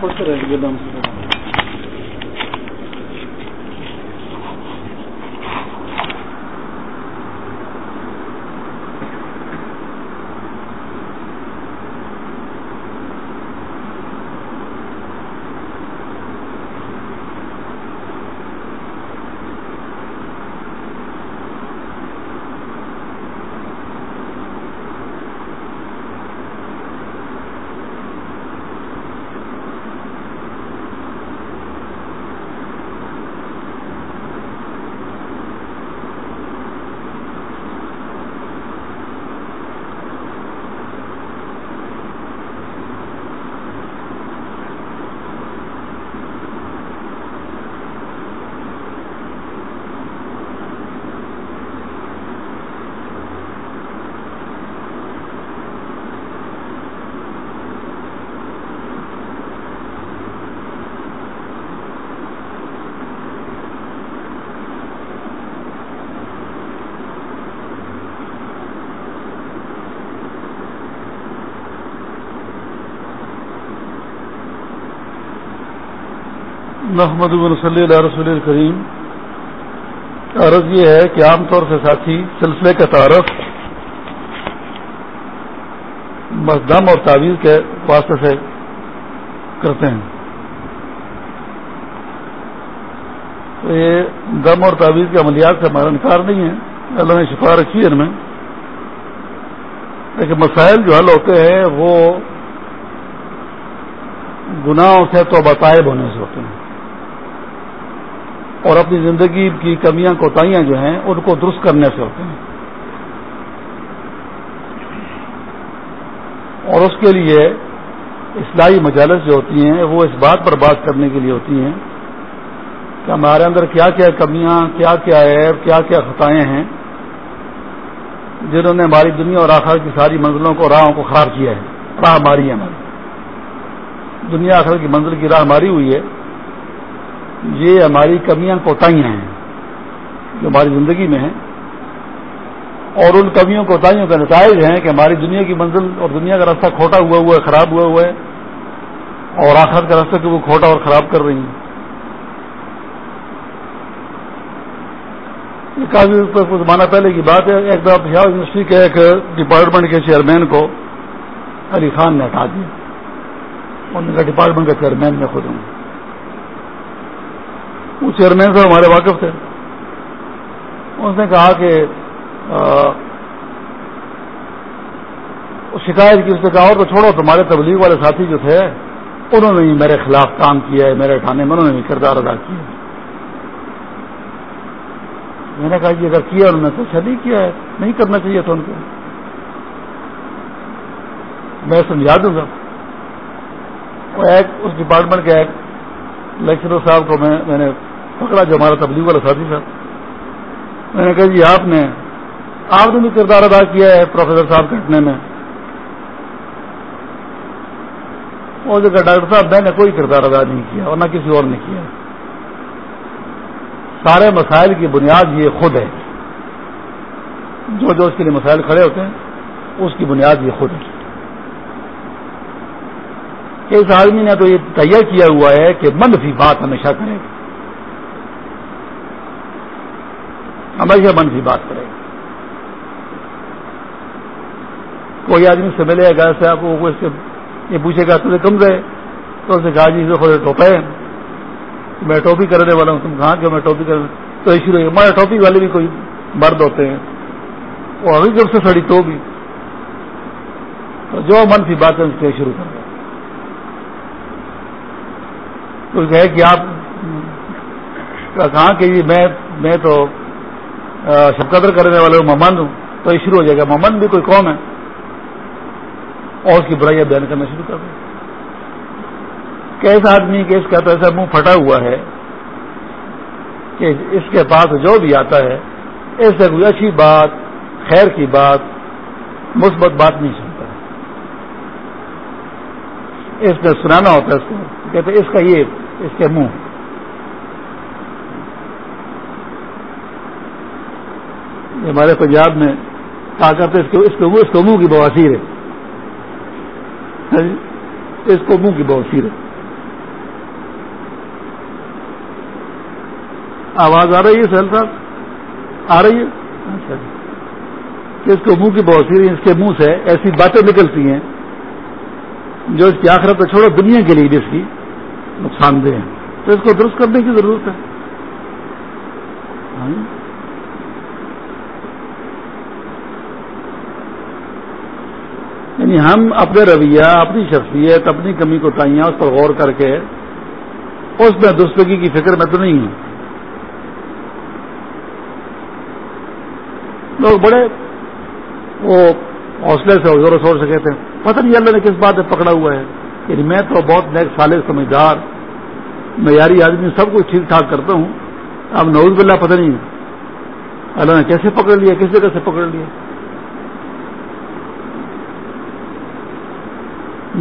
پڑھتے رہیں گے نام سے محمد صلی اللہ رسول الکریم عرض یہ ہے کہ عام طور سے ساتھی، سلسلے کا تعارف دم اور تعویذ کے واسطے سے کرتے ہیں۔ تو یہ دم اور تعویذ کے عملیات سے ہمارا انکار نہیں ہے۔ اللہ نے شفا رکھی ہے ان میں۔ لیکن مسائل جو حل ہوتے ہیں، وہ گناہوں سے تو بتائب ہونے سے ہوتے ہیں۔ اور اپنی زندگی کی کمیاں، کوتاہیاں جو ہیں، ان کو درست کرنے سے ہوتے ہیں۔ اور اس کے لیے اصلاحی مجالس جو ہوتی ہیں، وہ اس بات پر بات کرنے کے لیے ہوتی ہیں کہ ہمارے اندر کیا کیا کمیاں، کیا کیا عیب، کیا کیا خطائیں ہیں جنہوں نے ہماری دنیا اور آخر کی ساری منزلوں کو، راہوں کو خراب کیا ہے، راہ ماری ہے ہماری۔ دنیا آخر کی منزل کی راہ ماری ہوئی ہے۔ یہ ہماری کمیاں کوتاہیاں ہیں، جو ہماری زندگی میں ہیں۔ اور ان کمیوں کوتاہیوں کا نتائج ہیں کہ ہماری دنیا کی منزل اور دنیا کا راستہ کھوٹا ہوا ہوا ہے، خراب ہوا ہوا ہے، اور آخر کا راستہ کو وہ کھوٹا اور خراب کر رہی ہیں۔ کافی کچھ زمانہ پہلے کی بات ہے۔ ایک دفعہ پشاور یونیورسٹی کے ایک ڈپارٹمنٹ کے چیئرمین کو علی خان نے ہٹا دیا۔ ان کا ڈپارٹمنٹ کا چیئرمین میں خود ہوں۔ وہ چیئرمین صاحب ہمارے واقف تھے۔ اس نے کہا کہ شکایت کی اس نے کہا اور تو چھوڑو، تمہارے تبلیغ والے ساتھی جو تھے، انہوں نے بھی میرے خلاف کام کیا ہے، میرے اٹھانے میں، انہوں نے بھی کردار ادا کیا میں نے کہا کہ اگر کیا انہوں نے تو اچھا نہیں کیا ہے، نہیں کرنا چاہیے تھا ان کو۔ میں سمجھا دوں گا۔ وہ ایک، اس ڈپارٹمنٹ کے ایک لیکچرر صاحب کو میں نے پکڑا جو ہمارا تبلیغ والا ساتھی تھا۔ میں نے کہا جی آپ نے آپ نے بھی کردار ادا کیا ہے پروفیسر صاحب کٹنے میں۔ اور جگہ ڈاکٹر صاحب، میں نے کوئی کردار ادا نہیں کیا اور نہ کسی اور نے کیا۔ سارے مسائل کی بنیاد یہ خود ہے۔ جو جو اس کے لیے مسائل کھڑے ہوتے ہیں، اس کی بنیاد یہ خود ہے۔ کہ اس آدمی نے تو یہ تیار کیا ہوا ہے کہ منفی بات ہمیشہ کرے۔ گا ہمیشہ منفی بات کرے گا کوئی آدمی سے ملے گا سے آپ کو یہ پوچھے گا تجھے کم رہے تو اسے کہا جی خود ٹوپے میں ٹوپی کرنے والا ہوں، تم کہاں کہ میں ٹوپی کر تو شروع ہمارے ٹوپی والے بھی کوئی مرد ہوتے ہیں۔ وہ ابھی جب سے سڑی تو بھی تو جو منفی باتیں شروع کر دیں۔ تو کہے کہ آپ کہاں کہ جی میں میں تو شب قدر کرنے والے ممن ہوں، تو یہ شروع ہو جائے گا۔ ممن بھی کوئی قوم ہے۔ اور اس کی برائیاں بیان کرنا شروع کر دیں۔ کیسا آدمی کہ اس کا تو ایسا منہ پھٹا ہوا ہے کہ اس کے پاس جو بھی آتا ہے اس سے کوئی اچھی بات، خیر کی بات، مثبت بات نہیں سنتا اس میں سنانا ہوتا ہے اس کو، کہتے اس کا یہ، اس کے منہ۔ ہمارے پنجاب میں کہا کرتے اس کو منہ کی بواسیر ہے۔ ہاں جی؟ اس کو منہ کی بواسیر ہے۔ آواز آ رہی ہے سہیل صاحب؟ آ رہی ہے؟ اچھا جی۔ اس کو منہ کی بواسیر اس کے منہ سے ایسی باتیں نکلتی ہیں جو اس کی آخرت تو چھوڑو، دنیا کے لیے بھی اس کی نقصان دہ ہیں۔ تو اس کو درست کرنے کی ضرورت ہے ہاں جی۔ یعنی ہم اپنے رویہ، اپنی شخصیت، اپنی کمی کو تائیاں اس پر غور کر کے اس میں دستگی کی فکر میں تو نہیں ہوں۔ لوگ بڑے وہ حوصلے سے زور و شور سے کہتے ہیں، پتہ نہیں اللہ نے کس بات میں پکڑا ہوا ہے؟ یعنی میں تو بہت نیک سالے سمجھدار، معیاری آدمی، سب کچھ ٹھیک ٹھاک کرتا ہوں۔ اب نوز بلّہ پتہ نہیں اللہ نے کیسے پکڑ لیا، کس جگہ سے پکڑ لیا؟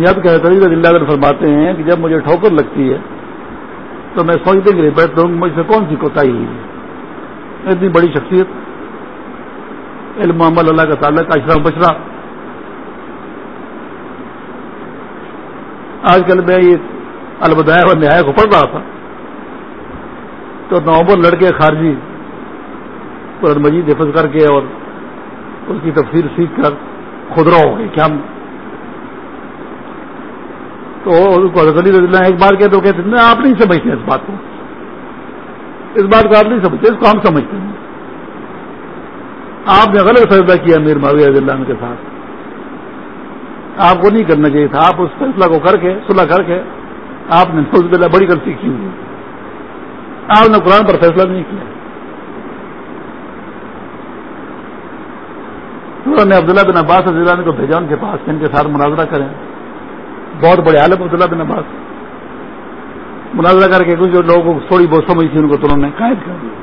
یاد کہ اللہ فرماتے ہیں کہ جب مجھے ٹھوکر لگتی ہے، تو میں سوچنے کے لیے بیٹھتا ہوں، مجھ سے کون سی کوتا ہی اتنی بڑی شخصیت، علم محمد اللہ کا تعلق اشرام بچرا آج کل میں یہ البدایا اور نہایا کو پڑھ رہا تھا۔ تو نومبر لڑکے خارجی قرآن مجید حفظ کر کے اور اس کی تفصیل سیکھ کر خدرا ہو گئے کیا تو علی رضی اللہ ایک بار کہتے تو کہتے ہیں آپ نہیں سمجھتے اس بات کو۔ اس بات کو آپ نہیں سمجھتے، اس کو ہم سمجھتے ہیں۔ آپ نے غلط فیصلہ کیا میر معاویہ رضی اللہ عنہ کے ساتھ۔ آپ کو نہیں کرنا چاہیے تھا، آپ اس فیصلہ کو کر کے، صلح کر کے آپ نے نوز بلّہ بڑی غلطی کی ہوئی۔ آپ نے قرآن پر فیصلہ نہیں کیا۔ انہوں نے عبداللہ بن عباس رضی اللہ عنہ کو بھیجا، ان کے پاس، ان کے ساتھ مناظرہ کریں۔ بہت بڑے عالم عبداللہ بن عباس۔ مناظرہ کر کے کچھ لوگوں کو تھوڑی بہت سمجھ تھی، ان کو تو انہوں نے قائد کر دیا۔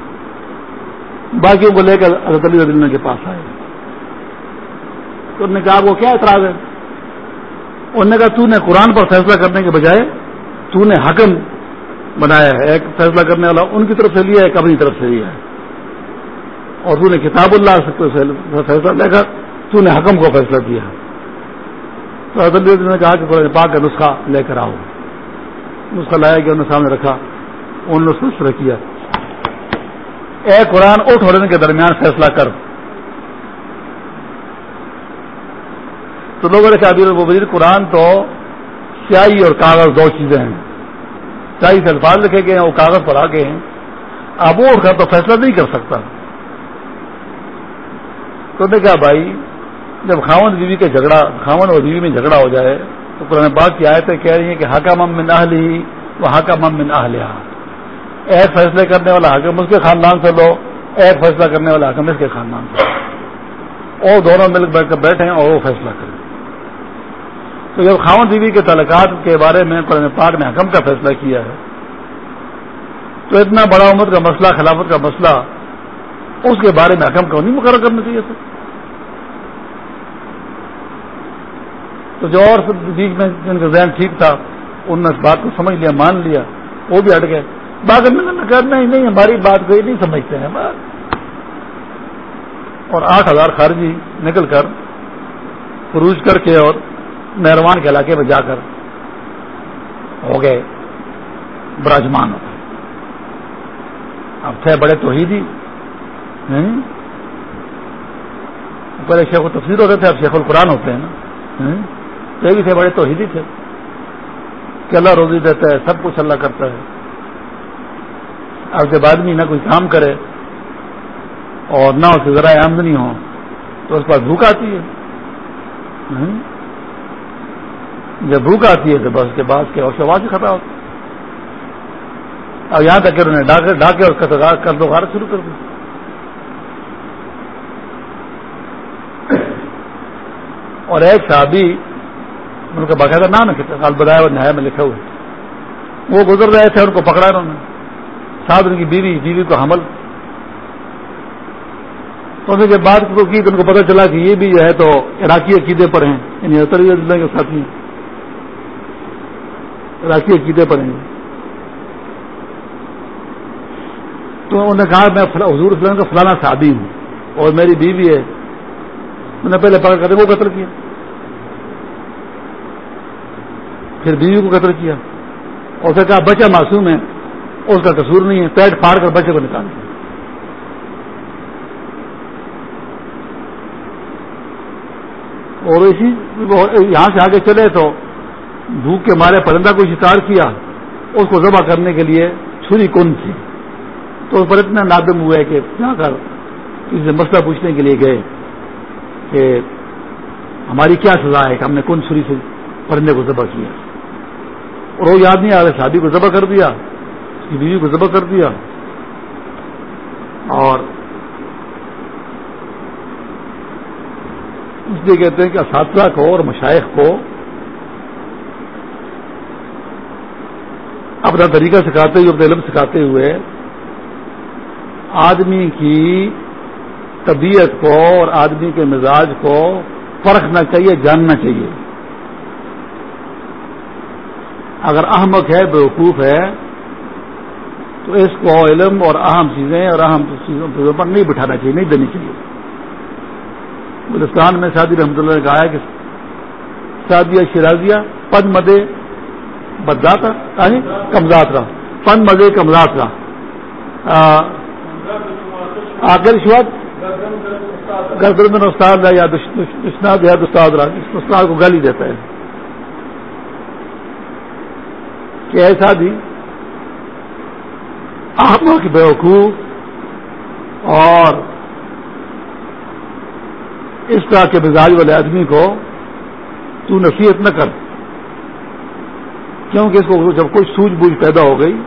باقیوں کو لے کر حضرت علی رضی اللہ کے پاس آئے۔ تو انہوں نے کہا وہ کیا اعتراض ہے؟ انہوں نے کہا، تو نے قرآن پر فیصلہ کرنے کے بجائے تو نے حکم بنایا ہے۔ ایک فیصلہ کرنے والا ان کی طرف سے لیا ہے، ایک اپنی طرف سے لیا ہے۔ اور تو نے کتاب اللہ سے فیصلہ لے کر تو نے حکم کو فیصلہ دیا ہے۔ تو حضرت نے کہا کہ قرآن پاک کا نسخہ لے کر آؤ۔ نسخہ لایا گیا، انہوں نے سامنے رکھا۔ انہوں نے فیصلہ کیا۔ اے قرآن، اٹھ ہونے کے درمیان فیصلہ کر۔ تو لوگوں نے کہا وزیر، قرآن تو سیاہی اور کاغذ دو چیزیں ہیں۔ سیاہی سے الفاظ لکھے گئے ہیں، وہ کاغذ پر آ گئے ہیں۔ اب وہ اٹھ کر تو فیصلہ نہیں کر سکتا۔ تو نے کہا، بھائی جب خاون بیوی کا جھگڑا خاون اور بیوی میں جھگڑا ہو جائے، تو قرآن بات کی آیتیں کہہ رہی ہیں کہ حکم من اہلی وہ حکم من اہلیہ ایک فیصلے کرنے والا حکم اس کے خاندان سے لو ایک فیصلہ کرنے والا حکم اس کے خاندان سے لو۔ اور دونوں مل بیٹھ کر بیٹھے اور وہ فیصلہ کریں۔ تو جب خاون بیوی کے تعلقات کے بارے میں قرآن پاک نے حکم کا فیصلہ کیا ہے، تو اتنا بڑا عمر کا مسئلہ، خلافت کا مسئلہ، اس کے بارے میں حکم کو نہیں مقرر کرنا چاہیے تھا؟ تو جو اور بیچ میں جن کا ذہن ٹھیک تھا انہوں نے اس بات کو سمجھ لیا، مان لیا، وہ بھی ہٹ گئے۔ باقی میں نے کہا نہیں نہیں، ہماری بات کوئی نہیں سمجھتے ہیں اور آٹھ ہزار خارجی نکل کر فروج کر کے اور مہربان کے علاقے میں جا کر ہو گئے، براجمان ہو گئے۔ اب تھے بڑے تو ہی پہلے شیخ و تفصیل ہوتے تھے، اب شیخ القرآن ہوتے ہیں نا یہ بھی تھے بڑے توحیدی تھے کہ اللہ روزی دیتا ہے، سب کچھ اللہ کرتا ہے۔ اب جب آدمی نہ کوئی کام کرے اور نہ اسے ذرائع آمدنی ہو تو اس پاس بھوک آتی ہے۔ جب بھوک آتی ہے تو بس کے بعد کے اور شواز ہی خطا ہوتا اب یہاں تک کہ انہوں نے ڈاکے اور کر دو غارت شروع کر دی۔ اور ایک صحابی ان کا باقاعدہ نام ہے البدایا اور نہایا میں لکھے ہوئے وہ گزر رہے تھے، ان کو پکڑا انہوں نے۔ ساتھ ان کی بیوی بیوی کو حمل۔ تو نے جب بات کو کی تو ان کو پتہ چلا کہ یہ بھی جو ہے تو عراقی عقیدے پر ہیں۔ یعنی کے ساتھی عراقی عقیدے پر ہیں۔ تو انہوں نے کہا، میں حضور اسلام کا فلانا شادی ہوں اور میری بیوی ہے۔ انہوں نے پہلے پکڑ کر وہ قتل کیا۔ پھر بیوی کو قتل کیا اور اسے کہا بچہ معصوم ہے اس کا قصور نہیں ہے، پیٹ پھاڑ کر بچے کو نکال دیا۔ اور اسی یہاں سے آگے چلے تو بھوک کے مارے پرندہ کو شکار کیا، اس کو ذبح کرنے کے لیے چھری کن تھی۔ تو اس پر اتنا نادم ہوا ہے کہ جا کر کسی سے مسئلہ پوچھنے کے لیے گئے کہ ہماری کیا سزا ہے کہ ہم نے کون چھری سے پرندے کو ذبح کیا۔ اور وہ یاد نہیں آ رہا شادی کو ذبح کر دیا، اس کی بیوی کو ذبح کر دیا۔ اور اس لیے کہتے ہیں کہ اساتذہ کو اور مشائق کو اپنا طریقہ سکھاتے ہوئے، اپنے علم سکھاتے ہوئے آدمی کی طبیعت کو اور آدمی کے مزاج کو پرکھنا چاہیے جاننا چاہیے۔ اگر احمق ہے بیوقوف ہے، تو اس کو علم اور اہم چیزیں اور اہم چیزوں پر نہیں بٹھانا چاہیے، نہیں دینی چاہیے۔ بلستان میں شادی رحمۃ اللہ نے کہا ہے کہ شادیہ شرازیہ پد مدے بدات یعنی کمزات رہا۔ پن مزے کمزات رہا۔ آخر شوت گردن استاد رہا یا دشناد یا استاد رہا استاد کو گالی دیتا ہے۔ کہ ایسا بھی آپ کی بیوقوف اور اس طرح کے مزاج والے آدمی کو تو نصیحت نہ کر کیونکہ اس کو جب کوئی سوجھ بوجھ پیدا ہو گئی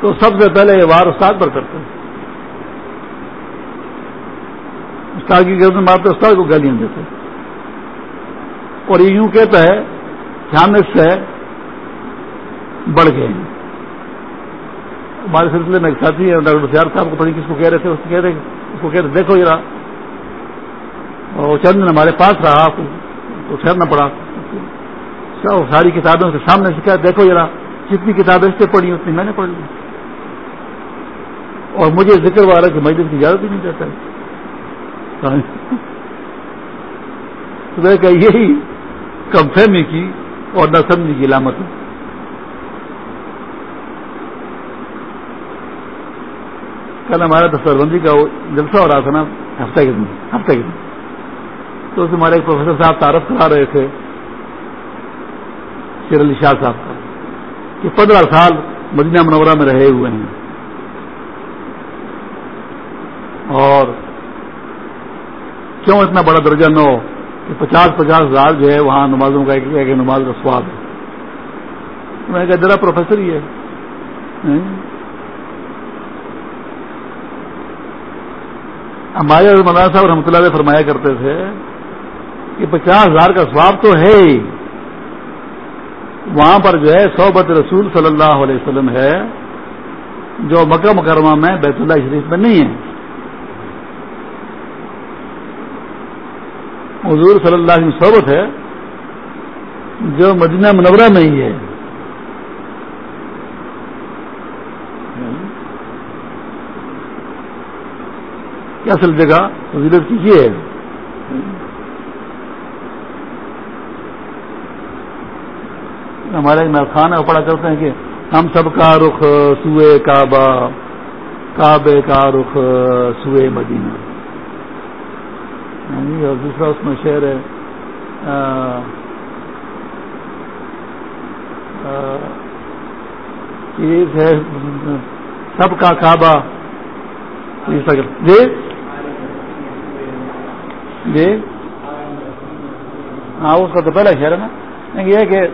تو سب سے پہلے یہ وار استاد پر کرتے ہیں۔ استاد کی گردن مارتے استاد کو گالیاں دیتے اور یہ یوں کہتا ہے کہ ہم اس سے بڑھ گئے ہیں۔ ہمارے سلسلے میں ایک ساتھی ہے ڈاکٹر بسیار صاحب کو پڑھی کس کو کہہ رہے تھے، اس کو کہہ رہے، اس کو کہہ رہے، دیکھو یہ اور چند ہمارے پاس رہا تو ٹھہرنا پڑا۔ ساری کتابوں کے سامنے سے کیا دیکھو ذرا، جتنی کتابیں اس سے پڑھی، اتنی میں نے پڑھ لی۔ اور مجھے ذکر والا کہ مجلس کی اجازت بھی نہیں دیتا ہے۔ کہ یہی کم فہمی کی اور نہ سمجھنے کی علامت ہے۔ کل ہمارا دفتر بندی کا جلسہ ہو رہا تھا نا، ہفتہ کے دن، ہفتہ کے دن۔ تو اس ہمارے ایک پروفیسر صاحب تعارف کرا رہے تھے، شیر علی شاہ صاحب کا، کہ پندرہ سال مدینہ منورہ میں رہے ہوئے ہیں۔ اور کیوں اتنا بڑا درجہ نہ ہو کہ پچاس پچاس ہزار جو ہے وہاں نمازوں کا ایک ایک نماز کا سواد ہے میں نے کہا، ذرا پروفیسر ہی ہے۔ ہمارے مولانا صاحب رحمۃ اللہ علیہ فرمایا کرتے تھے کہ پچاس ہزار کا سواب تو ہے ہی۔ وہاں پر جو ہے صحبت رسول صلی اللہ علیہ وسلم ہے، جو مکہ مکرمہ میں بیت اللہ شریف میں نہیں ہے۔ حضور صلی اللہ علیہ صحبت ہے، جو مدینہ منورہ میں ہی ہے۔ کیا اصل جگہ وزیرت کیجیے ہمارے خان ہے پڑا کرتے ہیں کہ ہم سب کا رخ سوئے کعبہ، کعبے کا رخ سوئے مدینہ۔ یعنی اور دوسرا اس میں شعر ہے ہے سب کا کعبہ۔ جی جی؟ ہاں اس کا تو پہلا شہر ہے نا۔ یہ کہ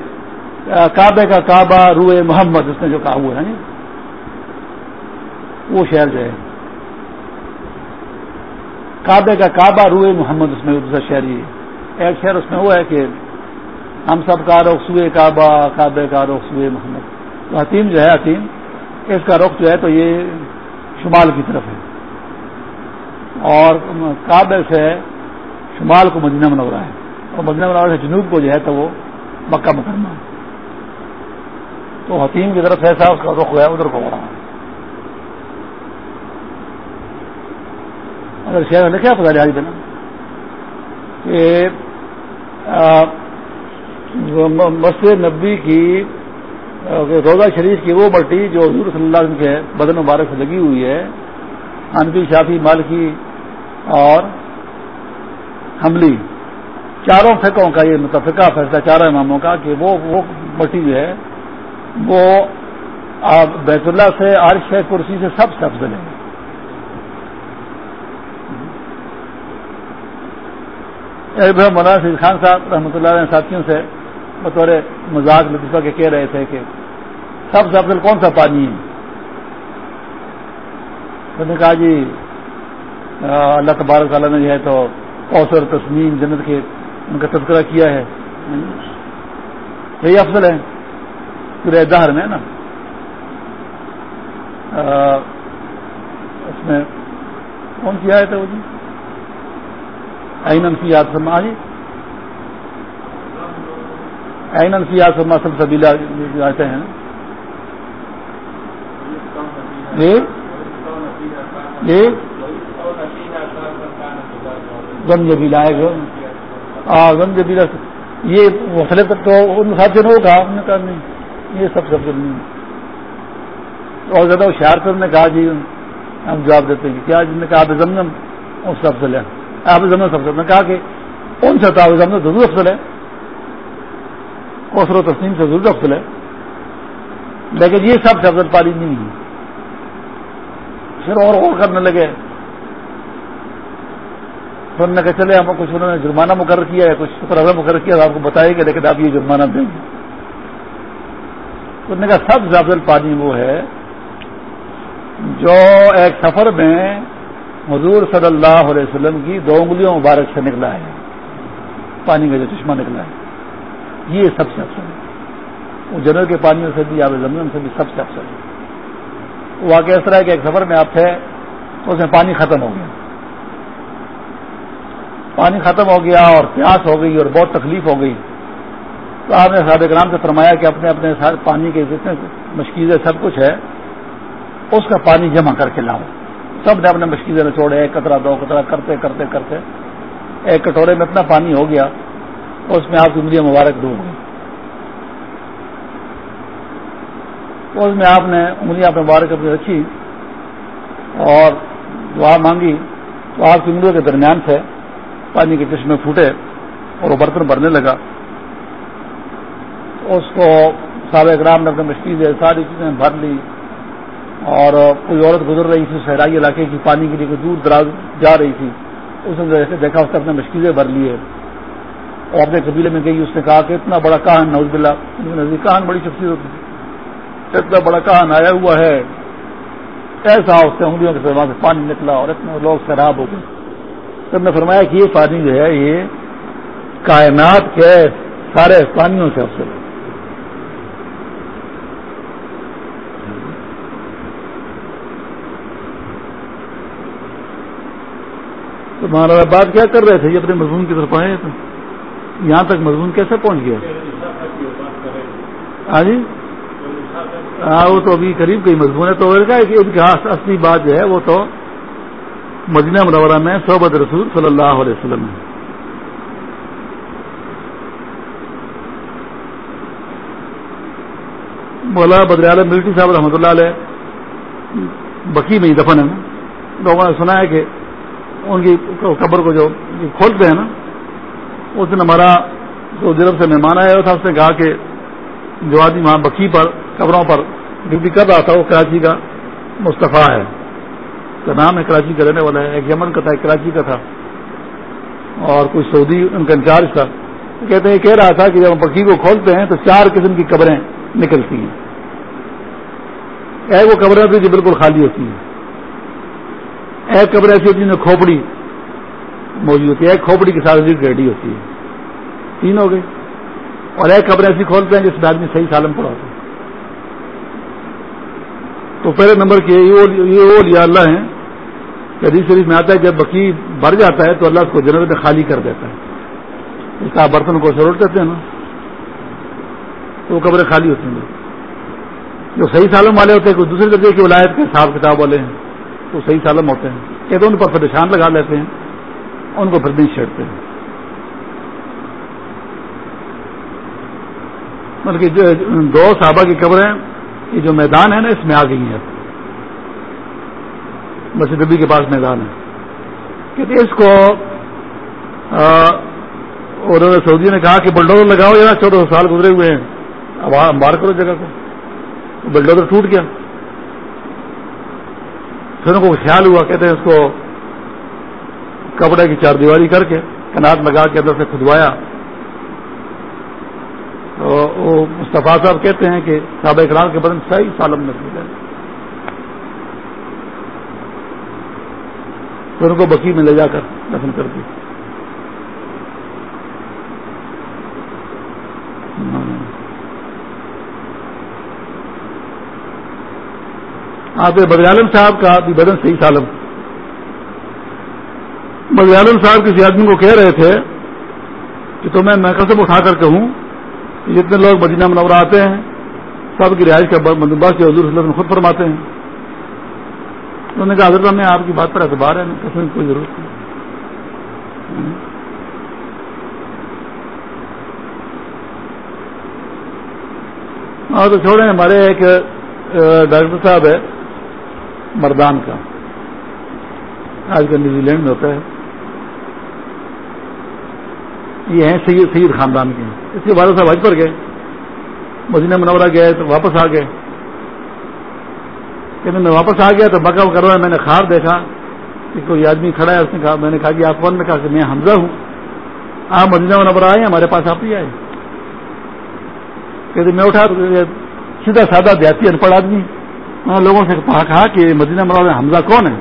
کعبے کا کعبہ روئے محمد، اس نے جو کہا ہوا ہے جی۔ وہ شہر جو ہے۔ کعبے کا کعبہ روئے محمد، اس میں دوسرا شہر یہ ایک شہر اس میں وہ ہے کہ، ہم سب کا رخ سوئے کعبہ کعبے کا رخ سوئے محمد۔ تو حتیم جو ہے، حتیم، اس کا رخ جو ہے تو یہ شمال کی طرف ہے۔ اور کعبے سے شمال کو مدینہ منورہ ہے۔ اور مدینہ منورہ سے جنوب کو جو ہے تو وہ مکہ مکرمہ۔ ہے تو حتیم کی طرف ایسا اس کا رخ ہوا ادھر کو رہا اگر شہر لکھا پتا جاری دینا کہ مسجد نبی کی روزہ شریف کی وہ مٹی جو حضور صلی اللہ علیہ وسلم کے بدن مبارک سے لگی ہوئی ہے۔ انبی شافی، مالکی اور حملی۔ چاروں فقوں کا یہ متفقہ فیصلہ، چاروں اماموں کا کہ وہ وہ مٹی جو ہے، وہ بیت اللہ سے عارش کرسی سے سب سے افضل ہے مولانا سید خان صاحب رحمۃ اللہ علیہ ساتھیوں سے بطور مزاق لطیفہ کے کہہ رہے تھے کہ سب سے افضل کون سا پانی ہے؟ میں نے کہا جی اللہ تبارک تعالیٰ نے جو ہے تو کوثر تسمیم جنت کے ان کا تذکرہ کیا ہے۔ یہی افضل ہے۔ پورے دہر میں نا۔ اس میں کون سی آئے تھے وہ جی؟ این انفی یاد فرما جی۔ این انفی یاد فرما سب سبیلا آتے ہیں جی۔, جی۔ جی غم جبیلا ہے ہاں غم یہ مختلف تو ان ساتھیوں نے وہ کہا ہم نے کہا، نہیں، یہ سب سب نہیں۔ اور زیادہ ہوشیار سے نے کہا جی ہم جواب دیتے ہیں کیا؟ جن نے کہا آپ زمزم اس سب سے لے آپ زمین سب سے میں کہا کہ کون سا تھا زمین ضرور افضل ہے کوسر و تسلیم سے ضرور افضل ہے لیکن یہ سب سے افضل پاری نہیں۔ ہے پھر اور اور کرنے لگے۔ پھر نے کہا، چلے، ہم کچھ انہوں نے جرمانہ مقرر کیا ہے، کچھ پروگرام مقرر کیا آپ کو بتائے گا، لیکن آپ یہ جرمانہ دیں۔ گے انہوں نے کہا، سب سے افضل پانی وہ ہے جو ایک سفر میں حضور صلی اللہ علیہ وسلم کی دو انگلیوں مبارک سے نکلا ہے۔ پانی کا جو چشمہ نکلا ہے۔ یہ سب سے افسر ہے۔ وہ جنرل کے پانیوں سے بھی آب زمین سے بھی سب سے افسر ہے۔ واقعہ اس طرح کہ ایک سفر میں آپ تھے تو اس میں پانی ختم ہو گیا۔ پانی ختم ہو گیا اور پیاس ہو گئی اور بہت تکلیف ہو گئی۔ تو آپ نے صاحب کرام سے فرمایا کہ اپنے اپنے پانی کے جتنے مشکیزیں سب کچھ ہے، اس کا پانی جمع کر کے لاؤ۔ سب نے اپنے مشکلیں میں چھوڑے، ایک کترا دو کترا کرتے کرتے کرتے۔ ایک کٹورے میں اتنا پانی ہو گیا اس میں آپ کی انگلیاں مبارک ڈوب گئی اس میں آپ نے انگلیاں اپنے مبارک اپنی رکھی اور دعا مانگی۔ تو آپ کی انگلیوں کے درمیان سے پانی کے چشمے پھوٹے اور وہ برتن بھرنے لگا۔ اس کو سابق رام نے اپنے مشکل ساری چیزیں بھر لی اور کوئی عورت گزر رہی تھی صحرائی علاقے کی پانی کے لیے، کوئی دور دراز جا رہی تھی، اس نے دیکھا، اس نے اپنے مشکلیں بھر لی اور اپنے قبیلے میں گئی اس نے کہا کہ اتنا بڑا کہان نوز بلا نزدیک کہان بڑی شخصیت ہوتی تھی۔ اتنا بڑا کہان آیا ہوا ہے۔ ایسا اس سے انگلیوں کے وہاں سے پانی نکلا اور اتنے لوگ خراب ہو گئے۔ سب نے فرمایا کہ یہ پانی جو ہے، یہ کائنات کے سارے پانیوں سے افسر ہے۔ تو مہاراجا بات کیا کر رہے تھے؟ یہ اپنے مضمون کی طرف آئے تو یہاں تک مضمون کیسے پہنچ گیا؟ ہاں جی؟ ہاں وہ تو ابھی قریب کئی مضمون ہے تو ان اصلی بات جو ہے، وہ تو مدینہ منورہ میں صحبت رسول صلی اللہ علیہ وسلم ہے۔ مولا بدر عالم ملٹی صاحب رحمۃ اللہ علیہ بکی میں ہی دفن ہے نا۔ لوگوں نے سنا ہے کہ ان کی قبر کو جو کھولتے ہیں نا، اس دن ہمارا جو جرب سے مہمان آیا تھا، اس نے کہا کہ جو آدمی وہاں بکی پر، قبروں پر ڈیوٹی کر رہا تھا، وہ کراچی کا مصطفیٰ ہے۔ کا نام ہے کراچی کا رہنے والا ہے، ایک یمن کا تھا، ایک کراچی کا تھا۔ اور کوئی سعودی ان کا انچارج تھا۔ کہتے ہیں، کہہ رہا تھا کہ جب ہم بکی کو کھولتے ہیں تو چار قسم کی قبریں نکلتی ہیں۔ ایک وہ قبریں تھی جو بالکل خالی ہوتی ہیں۔ ایک قبر ایسی ہوتی ہے کھوپڑی موجود ہوتی ہے ایک کھوپڑی کے ساتھ ریڈی ہوتی ہے تین ہو گئے۔ اور ایک قبر ایسی کھولتے ہیں جس میں آدمی صحیح سالم پڑا ہوتا ہے۔ تو پہلے نمبر کے یہ وہ لیا اللہ ہیں۔ حدیث شریف میں آتا ہے، جب بکی بھر جاتا ہے تو اللہ اس کو جنت میں خالی کر دیتا ہے۔ اس کا برتن کو سروٹ کرتے ہیں نا۔ تو وہ قبریں خالی ہوتی ہیں۔ جو صحیح سالم والے ہوتے ہیں، کوئی دوسرے درجے کی ولایت کے حساب کتاب والے ہیں، وہ صحیح سالم ہوتے ہیں۔ کہتے ان پر پریشان لگا لیتے ہیں، ان کو پھر نہیں چھیڑتے۔ ہیں بلکہ جو دو صحابہ کی قبریں، یہ جو میدان ہے نا، اس میں آ گئی ہیں۔ مسجد نبی کے پاس میدان ہے۔ کہ اس کو انہوں نے سعودی نے کہا کہ بلڈوزر لگاؤ یا چودہ سال گزرے ہوئے ہیں۔ اب ہاں، مار کرو جگہ کو۔ بلڈوزر ٹوٹ گیا۔ پھر ان کو خیال ہوا، کہتے ہیں اس کو کپڑے کی چار دیواری کر کے کنات لگا کے اندر سے کھدوایا۔ تو وہ مصطفیٰ صاحب کہتے ہیں کہ صحابہ اقرار کے بدن صحیح سالم میں گئے پھر ان کو بکی میں لے جا کر دفن کر دی۔ آپ بدیالم صاحب کا بھی بدن صحیح سالم۔ بدیالم صاحب کسی آدمی کو کہہ رہے تھے کہ تو میں قسم اٹھا کر کہوں کہ جتنے لوگ مدینہ منورہ آتے ہیں، سب کی رہائش کا بندوبست حضور صلی اللہ علیہ وسلم خود فرماتے ہیں۔ انہوں نے کہا حضرت میں آپ کی بات پر اعتبار ہے قسم کوئی ضرورت نہیں۔ ہاں تو چھوڑیں ہمارے ایک ڈاکٹر صاحب ہے، مردان کا۔ آج کل نیوزی لینڈ میں ہوتا ہے۔ یہ ہیں سید سید خاندان کے۔ اس کے بعد صاحب حج پر گئے، مدینہ منورہ گئے، تو واپس آ گئے۔ کہ میں واپس آ گیا تو بکا کر رہا میں نے خار دیکھا کہ کوئی آدمی کھڑا ہے، اس نے کہا، میں نے کہا کہ آپ کون نے کہا کہ میں حمزہ ہوں۔ آپ مدینہ منورہ آئے، ہمارے پاس آپ ہی آئے۔ کہ میں اٹھا سیدھا سادہ دیہاتی ان پڑھ آدمی۔ انہوں نے لوگوں سے کہا کہ مدینہ مراد حمزہ کون ہے؟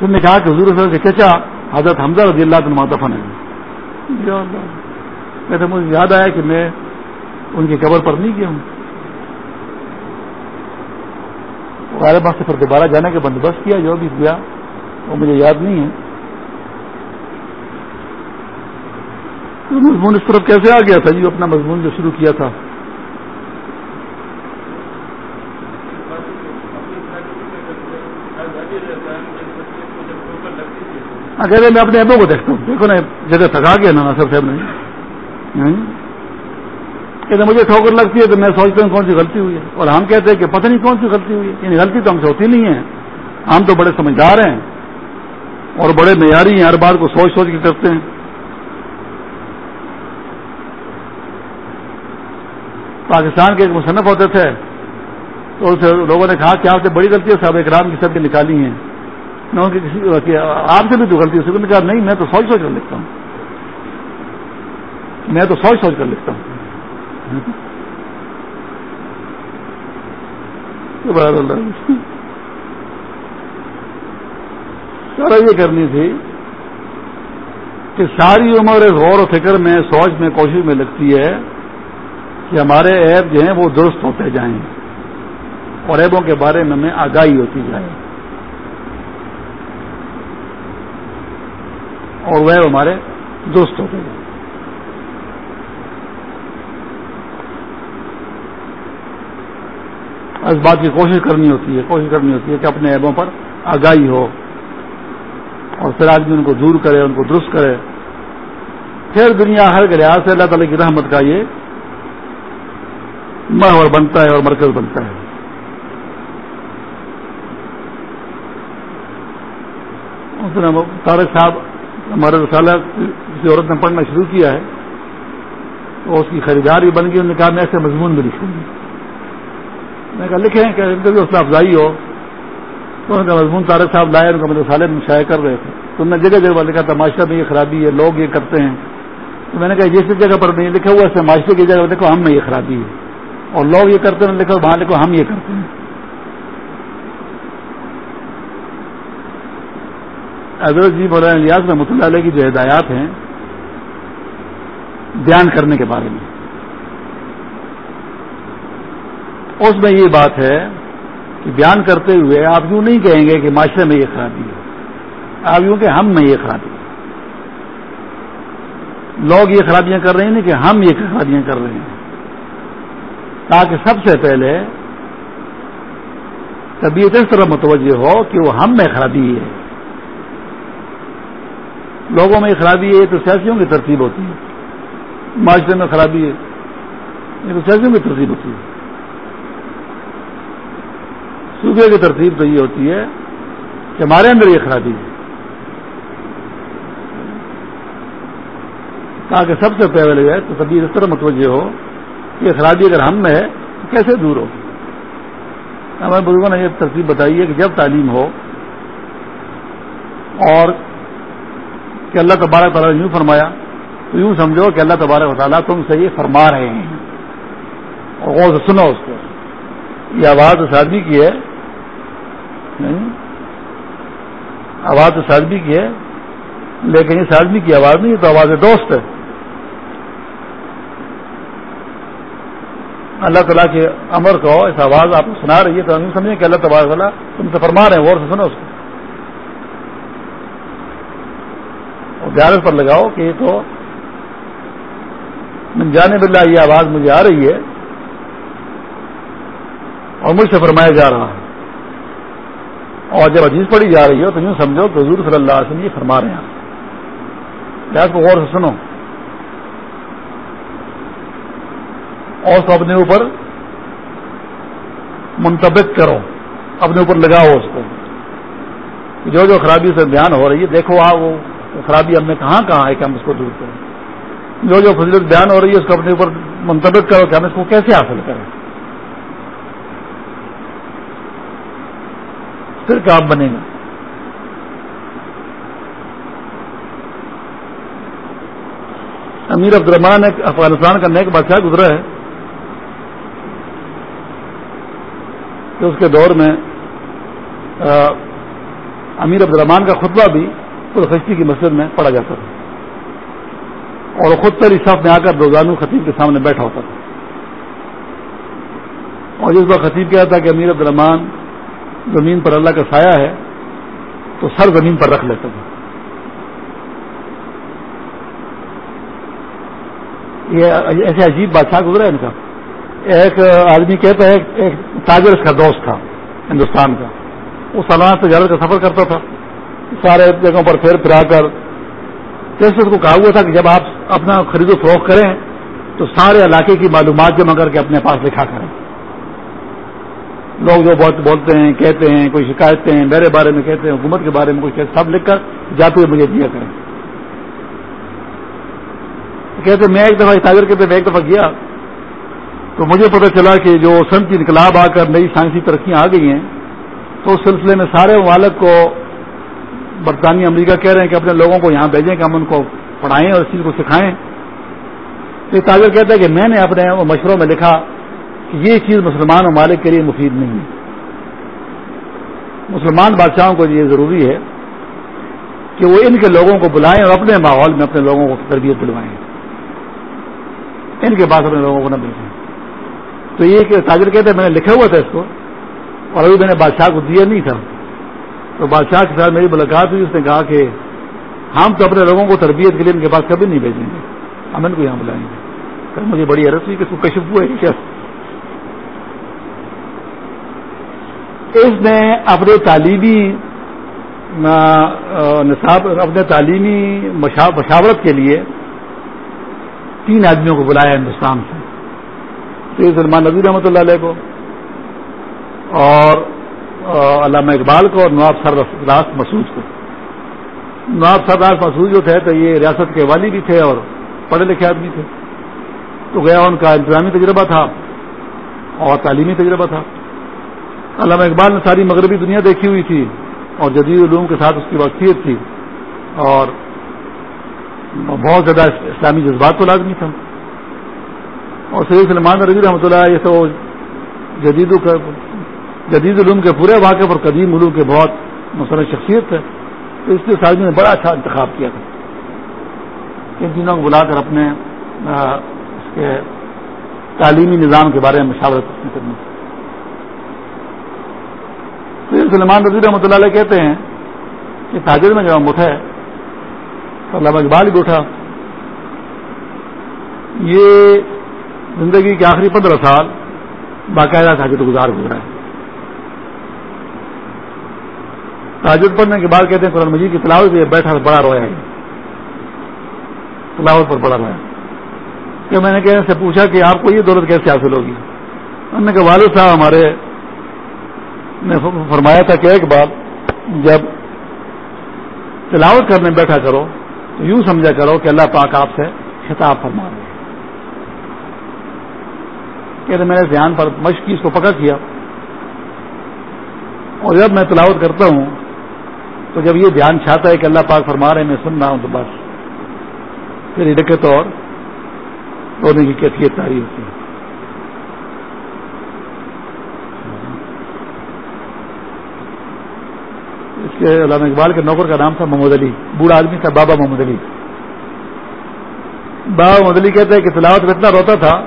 تم نے کہا کہ حضور صلی کے چچا حضرت حمزہ رضی اللہ عنہ دفن ہے کہتے مجھے یاد آیا کہ میں ان کی قبر پر نہیں گیا ہوں۔ غالب سے پھر دوبارہ جانے کا بندوبست کیا، جو بھی کیا وہ مجھے یاد نہیں ہے۔ مضمون اس طرف کیسے آ گیا تھا؟ جی اپنا مضمون جو شروع کیا تھا۔ ہاں، اکیلے میں اپنے ایپوں کو دیکھتا ہوں۔ دیکھو نا، جگہ تھکا گیا نا، ناصر صاحب نے۔ ہاں؟ کہ مجھے ٹھوکر لگتی ہے تو میں سوچتا ہوں کون سی غلطی ہوئی ہے۔ اور ہم کہتے ہیں کہ پتہ نہیں کون سی غلطی ہوئی ہے۔ یعنی غلطی تو ہم سے ہوتی نہیں ہے۔ ہم تو بڑے سمجھدار ہیں۔ اور بڑے معیاری ہیں، ہر بات کو سوچ سوچ کے کرتے ہیں۔ پاکستان کے ایک مصنف ہوتے تھے۔ تو اسے لوگوں نے کہا کہ آپ سے بڑی غلطی ہے، صاحب اکرام کی سب نکالی ہیں۔ کسی آپ سے بھی تو غلطی ہے۔ کہا نہیں، میں تو سوچ سوچ کر لکھتا ہوں۔ میں تو سوچ سوچ کر لکھتا ہوں۔ سر یہ کرنی تھی کہ ساری عمر غور و فکر میں، سوچ میں، کوشش میں لگتی ہے کہ ہمارے ایپ جو ہیں وہ درست ہوتے جائیں اور ایپوں کے بارے میں ہمیں آگاہی ہوتی جائے۔ اور وہ ہمارے درست ہوتے جائیں۔ اس بات کی کوشش کرنی ہوتی ہے، کوشش کرنی ہوتی ہے کہ اپنے ایبوں پر آگاہی ہو اور پھر آدمی ان کو دور کرے، ان کو درست کرے۔ پھر دنیا ہر کے لحاظ سے اللہ تعالی کی رحمت کا یہ محور بنتا ہے اور مرکز بنتا ہے۔ طارق صاحب، ہمارے رسالہ کسی عورت نے پڑھنا شروع کیا ہے تو اس کی خریدار بھی بن گئی، انہوں نے کہا میں ایسے مضمون بھی لکھوں گی۔ میں کہا لکھیں کہ ان کا بھی حوصلہ افزائی ہو۔ تو ان کا مضمون طارق صاحب لائے، ان کا میرے مطلب سالے میں شائع کر رہے تھے۔ تو انہوں نے جگہ جگہ لکھا تھا معاشرہ میں یہ خرابی ہے، لوگ یہ کرتے ہیں۔ تو میں نے کہا جس جگہ پر نہیں لکھا ہوا ہے معاشرے کی جگہ پر دیکھو ہم میں یہ خرابی ہے۔ اور لوگ یہ کرتے ہیں، لکھا وہاں لکھو ہم یہ کرتے ہیں۔ حضرت جی مولانا ریاض رحمۃ اللہ علیہ کی جو ہدایات ہیں بیان کرنے کے بارے میں۔ اس میں یہ بات ہے کہ بیان کرتے ہوئے آپ یوں نہیں کہیں گے کہ معاشرے میں یہ خرابی ہے۔ آپ یوں کہ ہم میں یہ خرابی ہے۔ لوگ یہ خرابیاں کر رہے ہیں کہ ہم یہ خرابیاں کر رہے ہیں۔ تاکہ سب سے پہلے طبیعت اس طرح متوجہ ہو کہ وہ ہم میں خرابی ہے۔ لوگوں میں خرابی ہے تو سیاسیوں کی ترتیب ہوتی ہے۔ معاشرے میں خرابی ہے سیلفیوں کی ترتیب ہوتی ہے۔ صوبے کی ترتیب تو یہ ہوتی ہے کہ ہمارے اندر یہ خرابی ہے۔ تاکہ سب سے پہلے ہے تو سبھی اس طرح متوجہ ہو کہ خرابی اگر ہم میں ہے تو کیسے دور ہو ہمارے بزرگوں نے یہ ترتیب بتائی ہے کہ جب تعلیم ہو اور کہ اللہ تبارک تعالیٰ نے یوں فرمایا تو یوں سمجھو کہ اللہ تبارک تعالیٰ تم سے یہ فرما رہے ہیں۔ اور غور سے سنو اس کو۔ یہ آواز اس آدمی کی ہے نہیں؟ آواز اس آدمی کی ہے، لیکن اس آدمی کی آواز نہیں تو آواز دوست ہے۔ اللہ تعالیٰ کے امر کو اس آواز آپ کو سنا رہی ہے، تو ہم سمجھیں کہ اللہ تبارک تعالیٰ تم سے فرما رہے ہیں، غور سے سنو اس کو۔ اور پر لگاؤ کہ یہ تو جانے بلّہ یہ آواز مجھے آ رہی ہے اور مجھ سے فرمایا جا رہا ہے۔ اور جب عزیز پڑی جا رہی ہو تو یوں سمجھو کہ حضور صلی اللہ علیہ وسلم یہ فرما رہے ہیں۔ آپ کو غور سے سنو۔ اور اس کو اپنے اوپر منتبک کرو۔ اپنے اوپر لگاؤ اس کو۔ جو جو خرابی سے بیان ہو رہی ہے، دیکھو آپ وہ خرابی ہم نے کہاں کہاں ہے کہ ہم اس کو دور کریں۔ جو جو فضلت بیان ہو رہی ہے، اس کو اپنے اوپر منتبک کرو کہ ہم اس کو کیسے حاصل کریں۔ پھر کام بنے گا۔ امیر عبد الرحمان افغانستان کا نیک بادشاہ گزرا ہے۔ کہ اس کے دور میں امیر عبد الرحمان کا خطبہ بھی خشتی کی مسجد میں پڑھا جاتا تھا۔ اور خود پہلی صف میں آ کر روزانو خطیب کے سامنے بیٹھا ہوتا تھا۔ اور جس بار خطیب کہا تھا کہ امیر عبد الرحمان زمین پر اللہ کا سایہ ہے، تو سر زمین پر رکھ لیتا تھا۔ یہ ایسے عجیب بادشاہ گزرا ہے ان کا۔ ایک آدمی کہتا ہے، ایک تاجر اس کا دوست تھا، ہندوستان کا۔ وہ سالانہ تجارت کا سفر کرتا تھا۔ سارے جگہوں پر پھر پھرا کر۔ جیسے اس کو کہا ہوا تھا کہ جب آپ اپنا خرید و فروخت کریں، تو سارے علاقے کی معلومات جمع کر کے اپنے پاس لکھا کریں۔ لوگ جو بہت بولتے ہیں، کہتے ہیں، کوئی شکایتیں ہیں میرے بارے میں کہتے ہیں، حکومت کے بارے میں کچھ سب لکھ کر جاتے ہوئے مجھے دیا کریں۔ کہتے میں ایک دفعہ تاجر کہتے میں ایک دفعہ گیا تو مجھے پتہ چلا کہ جو سن کی انقلاب آ کر نئی سائنسی ترقیاں آ گئی ہیں، تو اس سلسلے میں سارے ممالک کو برطانیہ، امریکہ کہہ رہے ہیں کہ اپنے لوگوں کو یہاں بھیجیں کہ ہم ان کو پڑھائیں اور اس چیز کو سکھائیں۔ یہ تاجر کہتا ہے کہ میں نے اپنے مشوروں میں لکھا یہ چیز مسلمان ممالک کے لیے مفید نہیں ہے۔ مسلمان بادشاہوں کو یہ ضروری ہے کہ وہ ان کے لوگوں کو بلائیں اور اپنے ماحول میں اپنے لوگوں کو تربیت دلوائیں۔ ان کے پاس اپنے لوگوں کو نہ بھیجیں۔ تو یہ کہ تاجر کہتے ہیں، میں نے لکھا ہوا تھا اس کو اور ابھی میں نے بادشاہ کو دیا نہیں تھا۔ تو بادشاہ کے ساتھ میری ملاقات ہوئی، اس نے کہا کہ ہم تو اپنے لوگوں کو تربیت کے لیے ان کے پاس کبھی نہیں بھیجیں گے۔ ہم ان کو یہاں بلائیں گے۔ مجھے بڑی حیرت ہوئی کہ اس کو کشف ہوا ہے کیا؟ اس نے اپنے تعلیمی نصاب، اپنے تعلیمی مشاورت کے لیے تین آدمیوں کو بلایا ہندوستان سے۔ سید سلمان نظیر رحمۃ اللہ علیہ کو اور علامہ اقبال کو اور نواب سر راس مسعود کو۔ نواب سر راس مسعود جو تھے تو یہ ریاست کے والی بھی تھے اور پڑھے لکھے آدمی تھے۔ تو گیا ان کا انتظامی تجربہ تھا اور تعلیمی تجربہ تھا۔ علامہ اقبال نے ساری مغربی دنیا دیکھی ہوئی تھی اور جدید علوم کے ساتھ اس کی واقفیت تھی اور بہت زیادہ اسلامی جذبات کو لازمی تھا۔ اور سید سلمان رضی رحمۃ اللہ یہ تو جدید جدید علوم کے پورے واقع پر قدیم علوم کے بہت مصنف شخصیت ہے۔ تو اس لیے سازی نے بڑا اچھا انتخاب کیا تھا۔ ان تینوں کو بلا کر اپنے اس کے تعلیمی نظام کے بارے میں مشاورت کرنی سید سلمان رضی رحمۃ اللہ علیہ کہتے ہیں کہ تاجر میں جب ہم اٹھے تو علامہ اقبال بھی اٹھا، یہ زندگی کے آخری پندرہ سال باقاعدہ تاجر گزار گزرا ہے۔ تاجر پڑھنے کے بعد کہتے ہیں قرآن مجید کی تلاوت سے بیٹھا بڑا رویا ہے۔ تلاوت پر بڑا رویا کہ میں نے کہنے سے پوچھا کہ آپ کو یہ دولت کیسے حاصل ہوگی؟ انہوں نے کہا، والد صاحب ہمارے نے فرمایا تھا کہ ایک بات، جب تلاوت کرنے بیٹھا کرو، تو یوں سمجھا کرو کہ اللہ پاک آپ سے خطاب فرما رہے کہ میں نے دھیان پر مشق کی، اس کو پکا کیا۔ اور جب میں تلاوت کرتا ہوں، تو جب یہ دھیان چھاتا ہے کہ اللہ پاک فرما رہے میں سن رہا ہوں تو بس۔ پھر ڈکت اور رونے کی کیفیت تاری ہوتی ہے۔ علامہ اقبال کے نوکر کا نام تھا محمد علی، بوڑھا آدمی تھا بابا محمد علی۔ بابا محمد علی کہتے ہیں کہ تلاوت میں اتنا روتا تھا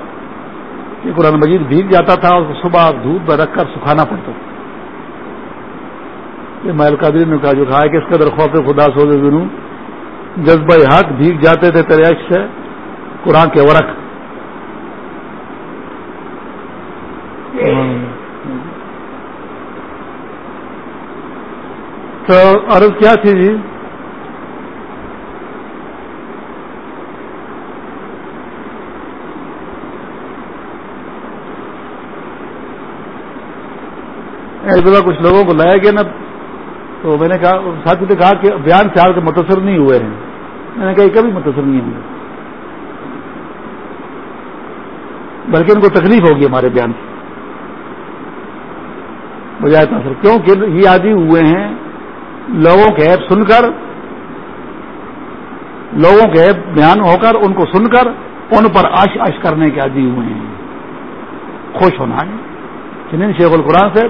کہ قرآن مجید بھیگ جاتا تھا اور صبح دودھ میں رکھ کر سکھانا پڑتا تھا۔ یہ مائل قادری نے کہا، جو کہا کہ اس کا درخواست خدا سو دنوں جذبہ حق بھیگ جاتے تھے تیرے سے، قرآن کے ورق۔ تو عرض کیا تھی جی؟ کچھ لوگوں کو لایا گیا نا، تو میں نے کہا ساتھی نے کہا کہ بیان سے آپ کے متصر نہیں ہوئے ہیں۔ میں نے کہا، یہ کبھی متصر نہیں ہوں گے۔ بلکہ ان کو تکلیف ہوگی ہمارے بیان سے بجائے تاثر۔ کیونکہ یہ عادی ہوئے ہیں لوگوں کے ایپ سن کر، لوگوں کے عیب بیان ہو کر، ان کو سن کر، ان پر آش آش کرنے کے عادی ہوئے ہیں۔ خوش ہونا ہے۔ چنین شیخ القرآن سے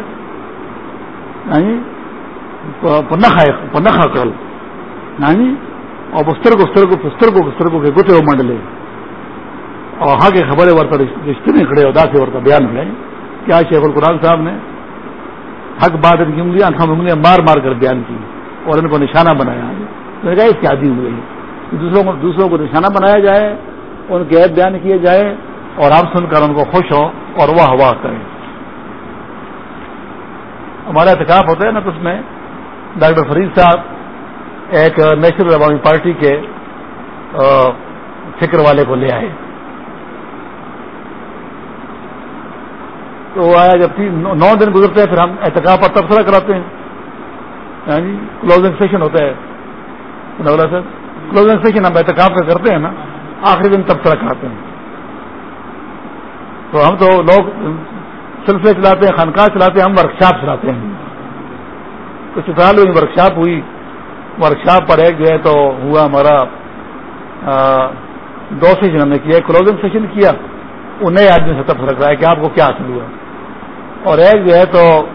پنکھا کل۔ نانی اور بستر کو استر کو پستر کو پستر کو کے گتے ہو منڈلے اور ہاں کے خبریں ورتا رشتے میں کھڑے ادا سے ورتا بیان میں کیا شیخ القرآن صاحب نے حق بات ان کی انگلیاں انگلیاں مار مار کر بیان کی، اور ان کو نشانہ بنایا۔ میں نے کہا اس کے عادی ہوئے دوسروں کو دوسروں کو نشانہ بنایا جائے، ان کے عید بیان کیے جائے، اور آپ سن کر ان کو خوش ہو اور واہ واہ کریں۔ ہمارا احتکاب ہوتا ہے نا تو اس میں ڈاکٹر فرید صاحب ایک نیشنل عوامی پارٹی کے فکر والے کو لے آئے۔ تو وہ آیا جب تین نو دن گزرتے ہیں، پھر ہم احتکاب پر تبصرہ کراتے ہیں۔ ہاں جی کلوزنگ سیشن ہوتا ہے۔ سر کلوزنگ سیشن ہم احتکاب کا کرتے ہیں نا، آخری دن تبصرہ کراتے ہیں۔ تو ہم تو لوگ سلسلے چلاتے ہیں، خانقاہ چلاتے ہیں، ہم ورکشاپ چلاتے ہیں۔ کچھ سال ہوئی ورکشاپ ہوئی۔ ورکشاپ پر ایک جو ہے تو ہوا ہمارا دو سیشن ہم نے کیا کلوزنگ سیشن کیا۔ وہ نئے آدمی سے تبصرہ کرایا کہ آپ کو کیا حاصل ہوا۔ اور ایک جو ہے تو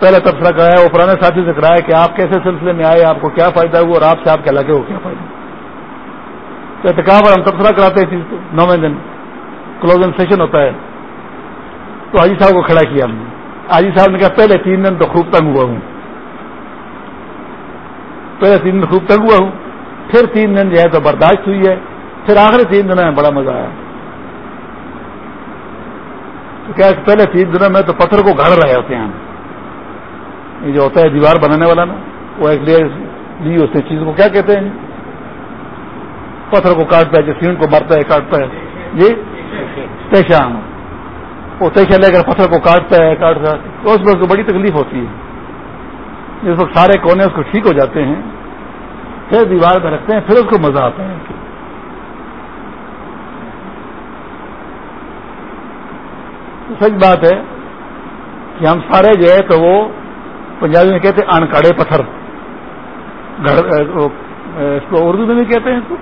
پہلے تبصرہ کرایا وہ پرانے ساتھی سے کرایا کہ آپ کیسے سلسلے میں آئے، آپ کو کیا فائدہ ہوا اور آپ سے آپ کے لگے ہو کیا فائدہ؟ تو اتکاب پر ہم تبصرہ کراتے ہیں نویں دن کلوزنگ سیشن ہوتا ہے۔ تو حاجی صاحب کو کھڑا کیا ہم نے۔ حاجی صاحب نے کہا، پہلے تین دن تو خوب تنگ ہوا ہوں۔ پہلے تین دن خوب تنگ ہوا ہوں، پھر تین دن جو ہے تو برداشت ہوئی ہے، پھر آخری تین دنوں میں بڑا مزہ آیا۔ کیا پہلے تین دنوں میں تو پتھر کو گھڑ رہے ہوتے ہیں۔ یہ جو ہوتا ہے دیوار بنانے والا نا، وہ ایک لیے اس چیز کو، کیا کہتے ہیں؟ پتھر کو کاٹتا ہے جو سیمنٹ کو مرتا ہے، کاٹتا ہے۔ جی؟ تیشان وہ تیشا لے کر پتھر کو کاٹتا ہے کاٹتا ہے۔ تو اس میں اس کو بڑی تکلیف ہوتی ہے۔ جس وقت سارے کونے اس کو ٹھیک ہو جاتے ہیں۔ پھر دیوار میں رکھتے ہیں، پھر اس کو مزہ آتا ہے۔ سچ بات ہے کہ ہم سارے جو ہے تو وہ پنجابی میں کہتے ہیں انکڑے پتھر۔ اس کو اردو میں بھی کہتے ہیں اس کو۔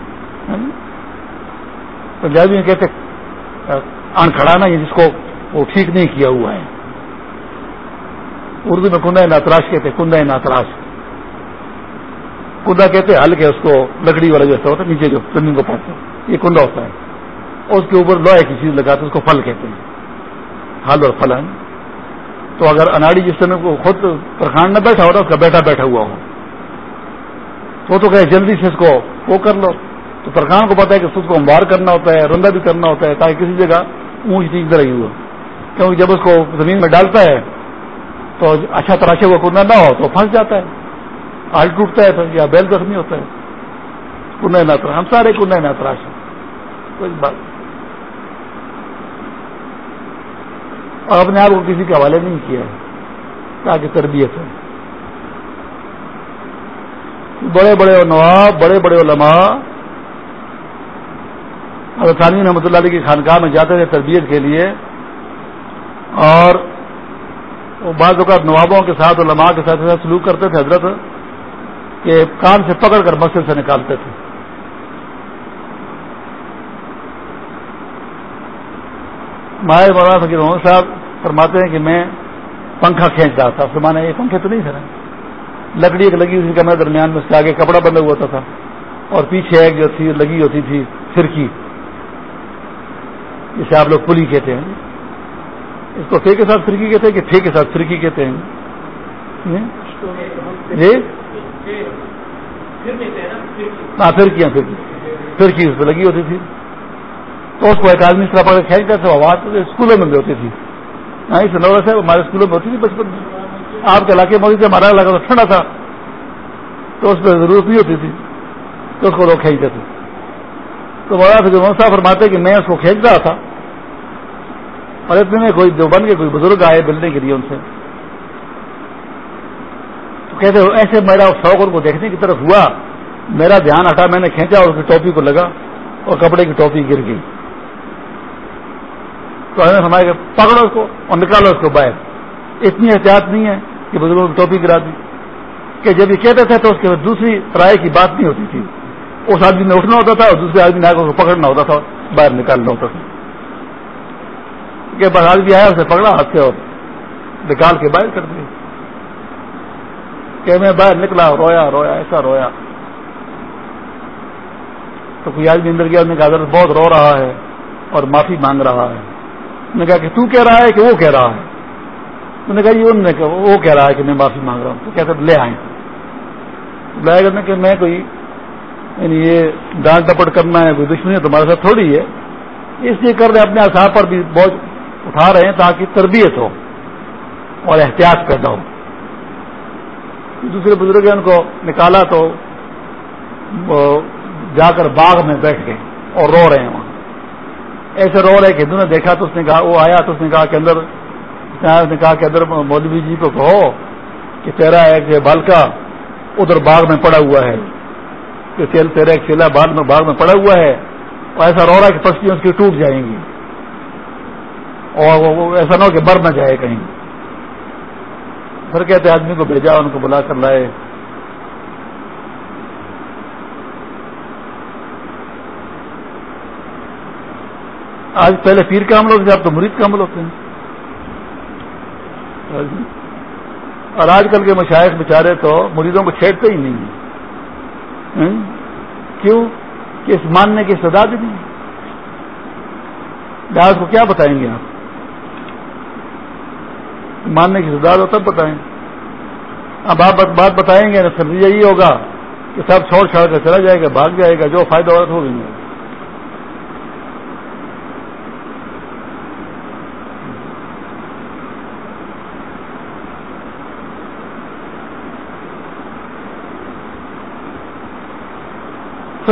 ہاں جی۔ پنجابی میں کہتے انکھڑا نا جس کو وہ ٹھیک نہیں کیا ہوا ہے۔ اردو میں کندا ناتراش کہتے کندا ناتراش۔ کندا کہتے ہل کے اس کو لکڑی والا جیسا ہوتا ہے، نیچے جو زمین کو پڑتا ہے، یہ کنڈا ہوتا ہے۔ اور اس کے اوپر لوہے کی چیز لگاتے اس کو پھل کہتے ہیں۔ حل اور فلن تو اگر اناڑی جس سمے کو خود پرکھان نہ بیٹھا ہوتا، اس کا بیٹا بیٹھا ہوا ہو۔ تو تو کہ جلدی سے اس کو وہ کر لو۔ تو پرکھان کو پتا ہے کہ اس کو امبار کرنا ہوتا ہے رندا بھی کرنا ہوتا ہے، تاکہ کسی جگہ اونچ چیز رہی ہوا کیونکہ جب اس کو زمین میں ڈالتا ہے، تو اچھا تراشے ہوا کنڈا نہ ہو، تو پھنس جاتا ہے۔ آل ٹوٹتا ہے یا بیل زخمی ہوتا ہے۔ کنڈا نہ تراش ہم سارے کنڈا نہ تراش کوئی بات اور اپنے آپ کو کسی کے حوالے نہیں کیا ہے تاکہ تربیت ہو۔ بڑے بڑے نواب، بڑے بڑے علماء ثانی رحمۃ اللہ علیہ کی خانقاہ میں جاتے تھے تربیت کے لیے۔ اور بعض اوقات نوابوں کے ساتھ، علماء کے ساتھ سلوک کرتے تھے، حضرت کہ کان سے پکڑ کر مسجد سے نکالتے تھے۔ مائر مولانا فکیر محمد صاحب فرماتے ہیں کہ میں پنکھا کھینچ رہا تھا فرمانا یہ پنکھے تو نہیں تھے لکڑی ایک لگی ہوئی کمرے درمیان میں، اس کے آگے کپڑا بندہ ہوا تھا۔ اور پیچھے ایک جو تھی، لگی ہوتی تھی پھرکی جسے آپ لوگ پلی کہتے ہیں۔ اس کو کے ساتھ فرقی کہتے ہیں کہ ٹھے کے ساتھ فرقی کہتے ہیں؟ جی؟, جی؟ ہاں فرقیاں فرقی۔ فرقی اس پہ لگی ہوتی تھی۔ تو اس کو ایک آدمی اس طرح پکڑ کھینچتا تھا آواز اسکولوں میں بھی ہوتی تھی۔ ہاں، اس نوبر ہمارے اسکولوں میں ہوتی تھی بچپن میں۔ آپ کے علاقے میں ہوتی تھی، ہمارا علاقہ تو ٹھنڈا تھا۔ تو اس پہ ضرورت نہیں ہوتی تھی۔ تو اس کو لوگ کھینچتے تھے۔ تو بڑا فکر صاحب فرماتے کہ میں اس کو کھینچ رہا تھا۔ اور اتنے میں کوئی جو بن کے کوئی بزرگ آئے ملنے کے لیے ان سے۔ تو کہتے ایسے میرا شوق ان کو دیکھنے کی طرف ہوا۔ میرا دھیان ہٹا، میں نے کھینچا اور اس کی ٹوپی کو لگا اور کپڑے کی ٹوپی گر گئی۔ تو ہمیں سمجھا کہ پکڑو اس کو اور نکالو اس کو باہر۔ اتنی احتیاط نہیں ہے کہ بزرگوں کی ٹوپی گرا دی۔ کہ جب یہ کہتے تھے تو اس کے دوسری رائے کی بات نہیں ہوتی تھی۔ اس آدمی نے اٹھنا ہوتا تھا اور دوسرے آدمی نے آگے پکڑنا ہوتا تھا باہر نکالنا ہوتا تھا۔ کہ بس آدمی آیا اسے پکڑا ہاتھ سے اور نکال کے باہر کر دیا کہ میں باہر نکلا، رویا رویا، ایسا رویا۔ تو کوئی آدمی اندر گیا نے کہا بہت رو رہا ہے اور معافی مانگ رہا ہے۔ نے کہا کہ تو کہہ رہا ہے کہ وہ کہہ رہا ہے۔ میں نے کہا یہ انہوں نے کہا، وہ کہہ رہا ہے کہ میں معافی مانگ رہا ہوں۔ تو کہتے لے آئیں۔ لائے گا کہ میں کوئی یعنی یہ ڈانٹ ڈپٹ کرنا ہے، کوئی دشمنی تمہارے ساتھ تھوڑی ہے۔ اس لیے کر رہے اپنے اصحاب پر بھی بہت اٹھا رہے ہیں تاکہ تربیت ہو اور احتیاط پیدا ہو۔ دوسرے بزرگ ان کو نکالا تو جا کر باغ میں بیٹھ گئے اور رو رہے ہیں وہاں۔ ایسے رو رہے کہ ہندو نے دیکھا تو اس نے کہا، وہ آیا تو اس نے کہا کہ اندر نے کہا کہ اندر مولوی جی کو کہو کہ تیرا ایک بالکا ادھر باغ میں پڑا ہوا ہے۔ کہ تیل، تیرا ایک چیلا باغ میں باغ میں پڑا ہوا ہے۔ اور ایسا رو رہا ہے کہ پستیاں اس کی ٹوٹ جائیں گی۔ اور وہ ایسا نہ ہو کہ مر نہ جائے کہیں۔ پھر کہتے آدمی کو بھیجا، ان کو بلا کر لائے۔ آج پہلے پیر کا عمل ہوتے تھے اب تو مرید کا عمل ہوتے ہیں۔ اور آج کل کے مشاعر بچارے تو مریدوں کو چھیڑتے ہی نہیں ہیں۔ کیوں؟ کہ اس ماننے کی سزا بھی نہیں آج کو کیا بتائیں گے آپ؟ ماننے کی سزا ہو تب بتائیں۔ اب آپ بات بتائیں گے نتیجہ یہ ہوگا کہ سب چھوڑ چھاڑ کر چلا جائے گا، بھاگ جائے گا، جو فائدہ ہو بھی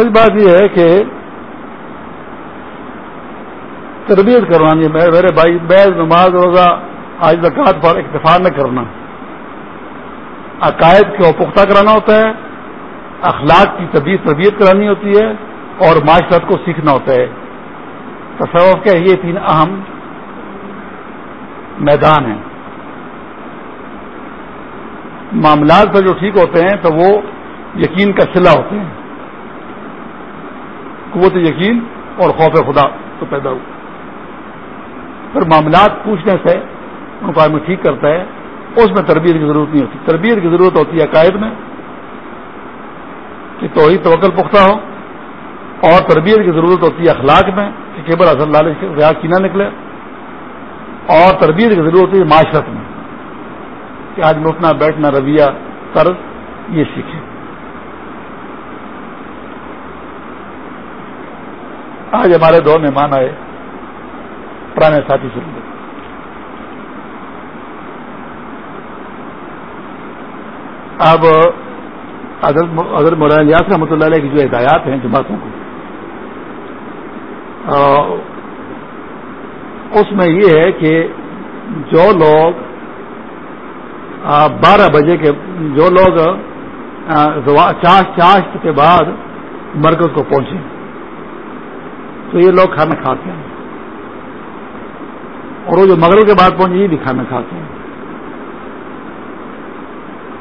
سچ بات یہ ہے کہ تربیت کروانی ہے میرے بھائی بیل نماز، روزہ، آج زکات پر اکتفا نہ کرنا۔ عقائد کو پختہ کرانا ہوتا ہے، اخلاق کی طبیعت تربیت کرانی ہوتی ہے اور معاشرت کو سیکھنا ہوتا ہے۔ تصوف کے یہ تین اہم میدان ہیں۔ معاملات پر جو ٹھیک ہوتے ہیں تو وہ یقین کا سلا ہوتے ہیں۔ قوت یقین اور خوف خدا تو پیدا ہو۔ پھر معاملات پوچھنے سے ان کو آدمی ٹھیک کرتا ہے، اس میں تربیت کی ضرورت نہیں ہوتی۔ تربیت کی ضرورت ہوتی ہے عقائد میں کہ توحید توکل پختہ ہو، اور تربیت کی ضرورت ہوتی ہے اخلاق میں کہ کیبل حضرت لال ریاض کی نہ نکلے، اور تربیت کی ضرورت ہوتی ہے معاشرت میں کہ آج میں اٹھنا، بیٹھنا، رویہ، طرز یہ سیکھے۔ آج ہمارے دو مہمان آئے۔ پرانے ساتھی سے اب اگر مولانا یاس رحمۃ اللہ علیہ کی جو ہدایات ہیں جماعتوں کو۔ اس میں یہ ہے کہ جو لوگ بارہ بجے کے، جو لوگ چاش چاش کے بعد مرکز کو پہنچے۔ تو یہ لوگ کھانا کھاتے ہیں۔ اور وہ جو مغرب کے بعد پہنچے، یہ بھی کھانا کھاتے ہیں۔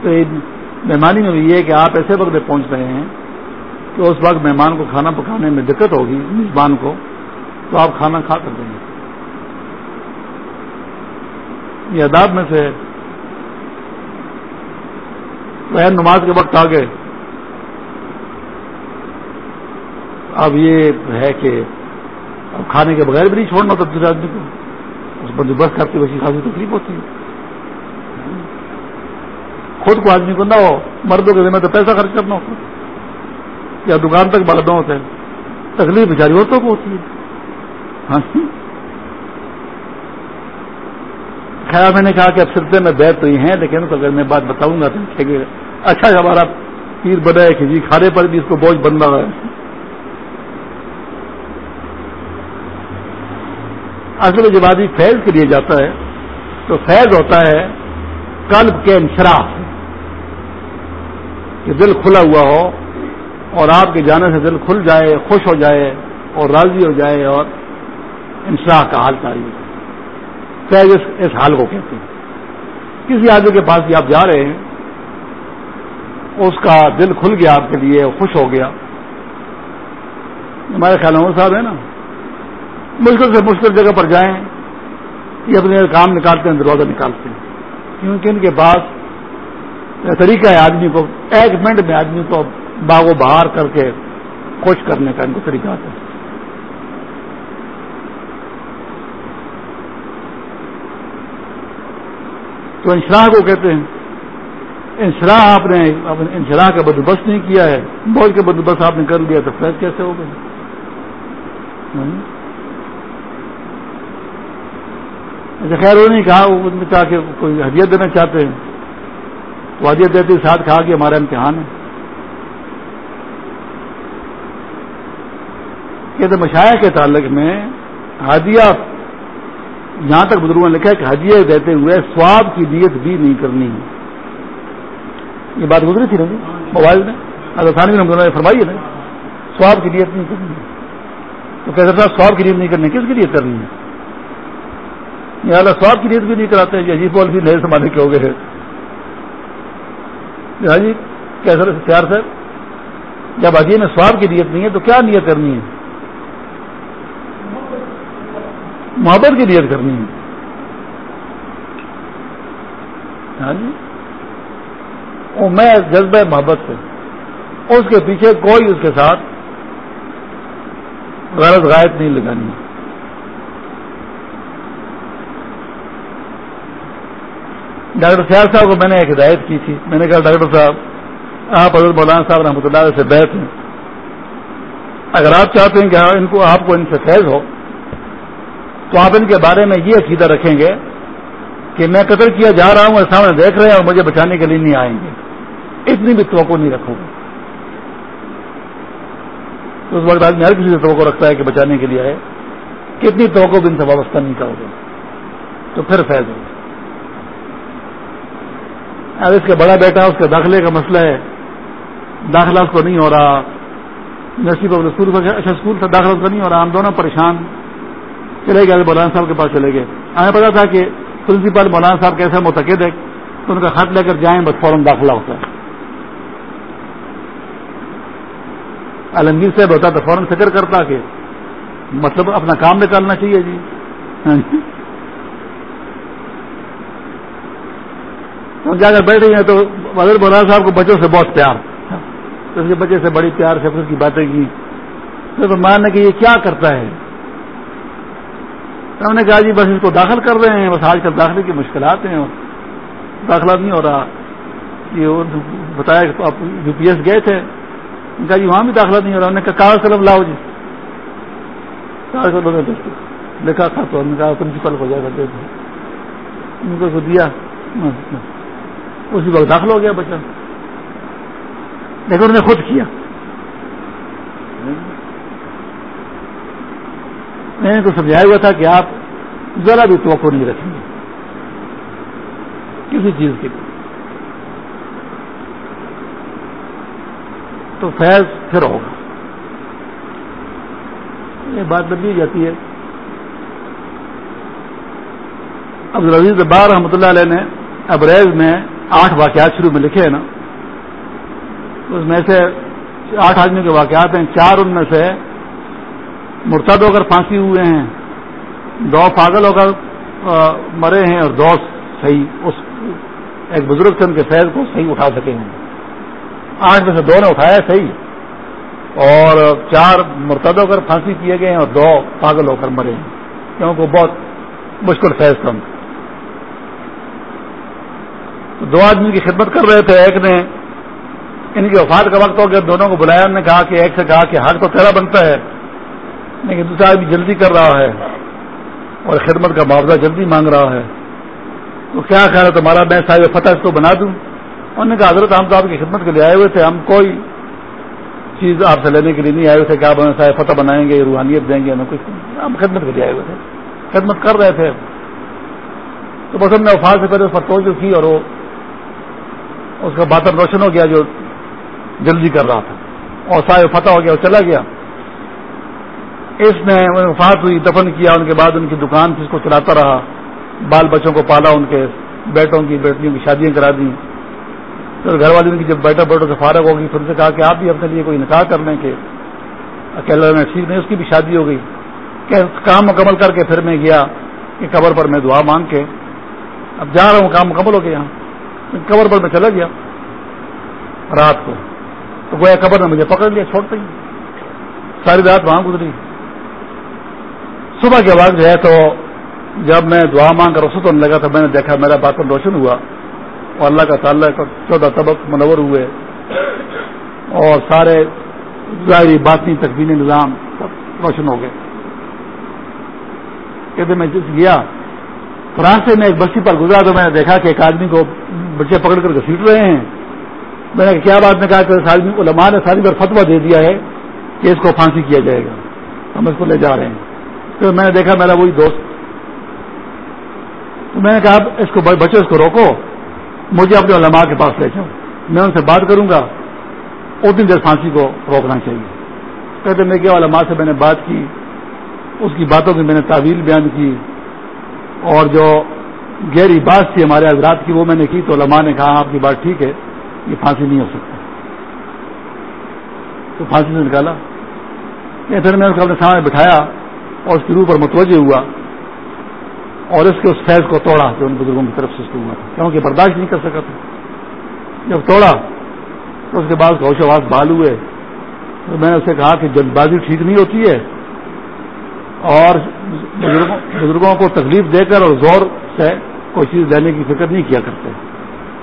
تو مہمانی میں بھی یہ کہ آپ ایسے وقت پہنچ رہے ہیں کہ اس وقت مہمان کو کھانا پکانے میں دقت ہوگی میزبان کو، تو آپ کھانا کھا کر دیں گے یہ اداب میں سے نماز کے وقت آگے۔ اب یہ ہے کہ اب کھانے کے بغیر بھی نہیں چھوڑنا ہوتا دوسرے آدمی کو۔ اس بندوبست کرتے ویسی خاصی تکلیف ہوتی ہے۔ خود کو آدمی کو نہ ہو، مردوں کے ذمہ تو پیسہ خرچ کرنا ہوتا یا دکان تک بردوں ہوتے ہیں۔ تکلیف بیچاری عورتوں کو ہوتی ہے۔ ہاں جی۔ خیر، میں نے کہا کہ اب سلسلے میں بیٹھ تو ہی ہیں، لیکن تو اگر میں بات بتاؤں گا تو اچھا ہمارا پیر بنا ہے کہ جی کھانے پر بھی اس کو بوجھ بن رہا ہے۔ اصل جب آدمی فیض کے لیے جاتا ہے، تو فیض ہوتا ہے قلب کے انشرا کہ دل کھلا ہوا ہو اور آپ کے جانے سے دل کھل جائے، خوش ہو جائے اور راضی ہو جائے اور انشراح کا حال تاری فیض اس حال کو کہتے ہیں۔ کسی آدمی کے پاس بھی آپ جا رہے ہیں، اس کا دل کھل گیا آپ کے لیے، خوش ہو گیا۔ ہمارے خیال صاحب ہے نا مشکل سے مشکل جگہ پر جائیں، یہ اپنے کام نکالتے ہیں، دروازہ نکالتے ہیں۔ کیونکہ ان کے پاس طریقہ ہے آدمی کو، ایک منٹ میں آدمی کو باغ و بہار کر کے خوش کرنے کا ان کو طریقہ آتا ہے۔ تو انشراح کو کہتے ہیں انشراح آپ نے انشراح کا بندوبست نہیں کیا ہے۔ بوجھ کا بندوبست آپ نے کر لیا تو فیض کیسے ہو گئے اچھا خیر وہ نہیں کہا، وہ نے کہا کہ کوئی ہدیت دینا چاہتے ہیں۔ تو ہدیت دیتے ساتھ کہا کہ ہمارا امتحان ہے۔ کہ مشاعر کے تعلق میں ہدیہ، یہاں تک بزرگوں نے لکھا ہے کہ ہدیے دیتے ہوئے سواب کی نیت بھی نہیں کرنی۔ ہے یہ بات گزری تھی نا جی؟ موبائل میں ثانی نے فرمائی ہے نا۔ سواب کی نیت نہیں کرنی۔ تو کہتے تھا سواب کی نیت نہیں کرنی، کس کی نیت کرنی ہے؟ یہ سواب کی نیت بھی نہیں کراتے ہیں عجیب بول بھی نئے زمانے کے ہو گئے ہاں جی کیسے پیار سے جب ہدیے میں سواب کی نیت نہیں ہے تو کیا نیت کرنی ہے؟ محبت کی نیت کرنی ہے۔ ہاں جی میں جذبہ محبت سے، اس کے پیچھے کوئی اس کے ساتھ غلط غائب نہیں لگانی۔ ڈاکٹر سیال صاحب کو میں نے ایک ہدایت کی تھی۔ میں نے کہا، ڈاکٹر صاحب، آپ حضرت مولانا صاحب رحمۃ اللہ سے بیٹھ ہیں۔ اگر آپ چاہتے ہیں کہ ان کو، آپ کو ان سے فیض ہو، تو آپ ان کے بارے میں یہ عقیدہ رکھیں گے کہ میں قتل کیا جا رہا ہوں سامنے دیکھ رہے ہیں اور مجھے بچانے کے لیے نہیں آئیں گے۔ اتنی بھی توقع نہیں رکھو گے اس وقت آدمی ہر کسی سے توقع رکھتا ہے کہ بچانے کے لیے آئے۔ کتنی توقع بھی ان سے وابستہ نہیں کرو گے۔ تو پھر فیض ہو۔ اب اس کا بڑا بیٹا، اس کے داخلے کا مسئلہ ہے۔ داخلہ اس کو نہیں ہو رہا۔ نصیب اچھا اسکول سے داخلہ اس کا نہیں ہو رہا۔ ہم دونوں پریشان۔ چلے گئے، مولانا صاحب کے پاس چلے گئے۔ ہمیں پتا تھا کہ پرنسپل مولانا صاحب کیسے متقد ہے تو ان کا خط لے کر جائیں، بس فوراً داخلہ ہوتا ہے۔ عالمگیر صاحب ہوتا تو فوراً فکر کرتا کہ مطلب اپنا کام نکالنا چاہیے جی۔ تو جا کر بیٹھ رہی ہیں تو مدر مولانا صاحب کو بچوں سے بہت پیار تو اس کے بچے سے بڑی پیار سے اس کی باتیں کی تو ماننے کہ یہ کیا کرتا ہے ہم نے کہا جی بس اس کو داخل کر رہے ہیں، بس آج کل داخلے کی مشکلات ہیں داخلہ نہیں ہو رہا۔ یہ بتایا کہ آپ یو پی ایس گئے تھے۔ ان کہا جی وہاں بھی داخلہ نہیں ہو رہا۔ انہوں نے کہا کاغذ قلم لاؤ جی؟ کاغذ قلم جی؟ لکھا تھا تو ہم نے کہا پرنسپل کو جائے گا ان کو دیا۔ اسی وقت داخل ہو گیا بچہ۔ لیکن انہوں نے خود کیا۔ میں نے تو سمجھایا ہوا تھا کہ آپ ذرا بھی توقع نہیں رکھیں گے۔ کسی چیز کے لیے۔ تو فیض پھر ہوگا۔ یہ بات بدلی جاتی ہے۔ عبد العزیز بار رحمۃ اللہ علیہ نے ابریز میں آٹھ واقعات شروع میں لکھے ہیں نا۔ اس میں سے آٹھ آدمی کے واقعات ہیں، چار ان میں سے مرتد ہو کر پھانسی ہوئے ہیں، دو پاگل ہو کر مرے ہیں اور دو صحیح، اس ایک بزرگ سے ان کے فیض کو صحیح اٹھا سکے ہیں۔ آٹھ میں سے دو نے اٹھایا صحیح، اور چار مرتد ہو کر پھانسی کیے گئے ہیں اور دو پاگل ہو کر مرے ہیں۔ کیونکہ بہت مشکل فیض تھا دو آدمی کی خدمت کر رہے تھے، ایک نے ان کی وفات کا وقت ہو گیا، دونوں کو بلایا نے کہا کہ ایک سے کہا کہ حق تو تیرا بنتا ہے۔ لیکن دوسرا آدمی جلدی کر رہا ہے اور خدمت کا معاوضہ جلدی مانگ رہا ہے۔ تو کیا خیال ہے تمہارا؟ میں صاحب فتح اس کو بنا دوں۔ انہوں نے کہا، حضرت ہم تو آپ کی خدمت کے لیے آئے ہوئے تھے، ہم کوئی چیز آپ سے لینے کے لیے نہیں آئے ہوئے تھے۔ کہ آپ ہمیں صاحب فتح بنائیں گے، روحانیت دیں گے، ہمیں کچھ ہم خدمت کے لیے آئے ہوئے تھے، خدمت کر رہے تھے۔ تو بس ہم نے وفات سے پہلے اس پر توجہ کی اور وہ اس کا باطن روشن ہو گیا جو جلدی کر رہا تھا۔ اور صاحب فتح ہو گیا اور چلا گیا۔ اس نے وفات ہوئی، دفن کیا، ان کے بعد ان کی دکان تھی، اس کو چلاتا رہا۔ بال بچوں کو پالا ان کے، بیٹوں کی، بیٹیوں کی شادیاں کرا دی پھر گھر والے کی جب بیٹا بیٹوں سے فارغ ہوگی پھر ان سے کہا کہ آپ بھی اپنے لیے کوئی نکاح کر لیں کہ اکیلا میں ٹھیک نہیں، اس کی بھی شادی ہو گئی۔ کہ کام مکمل کر کے پھر میں گیا، کہ قبر پر میں دعا مانگ کے۔ اب جا رہا ہوں، کام مکمل ہو گیا۔ یہاں قبر پر میں چلا گیا رات کو تو گویا قبر نے مجھے پکڑ لیا، چھوڑ ہی ساری رات وہاں گزری۔ صبح کے بعد جو ہے تو جب میں دعا مانگ کر رسط ہونے لگا تو میں نے دیکھا میرا باطن روشن ہوا اور اللہ کا تعالیٰ کا چودہ طبق منور ہوئے اور سارے ظاہری باطنی تقبین نظام سب روشن ہو گئے۔ کہتے میں جس گیا فرانس میں ایک بستی پر گزرا تو میں نے دیکھا کہ ایک آدمی کو بچے پکڑ کر گھسیٹ رہے ہیں۔ میں نے کیا بات؟ نے کہا کہ آدمی علماء نے ساری بار فتوا دے دیا ہے کہ اس کو پھانسی کیا جائے گا۔ ہم اس کو لے جا رہے ہیں۔ تو میں نے دیکھا، میرا وہی دوست۔ تو میں نے کہا اس کو بچے اس کو روکو۔ مجھے اپنے علماء کے پاس لے جاؤ۔ میں ان سے بات کروں گا۔ اتنی دیر پھانسی کو روکنا چاہیے۔ کہتے، میں کیا علماء سے میں نے بات کی۔ اس کی باتوں کی میں نے تعویل بیان کی۔ اور جو گہری بات تھی ہمارے حضرات کی، وہ میں نے کی تو علماء نے کہا ہاں، آپ کی بات ٹھیک ہے، یہ پھانسی نہیں ہو سکتا۔ تو پھانسی سے نکالا۔ پھر میں اس کو اپنے سامنے بٹھایا اور اس کی روح پر متوجہ ہوا اور اس کے اس فیض کو توڑا جو ان بزرگوں کی طرف سے اس ہوا تھا کیونکہ برداشت نہیں کر سکا تھا۔ جب توڑا تو اس کے بعد ہوش آواز بال ہوئے۔ تو میں نے اسے کہا کہ جلد بازی ٹھیک نہیں ہوتی ہے اور بزرگوں کو تکلیف دے کر اور زور سے کوئی چیز لینے کی فکر نہیں کیا کرتے۔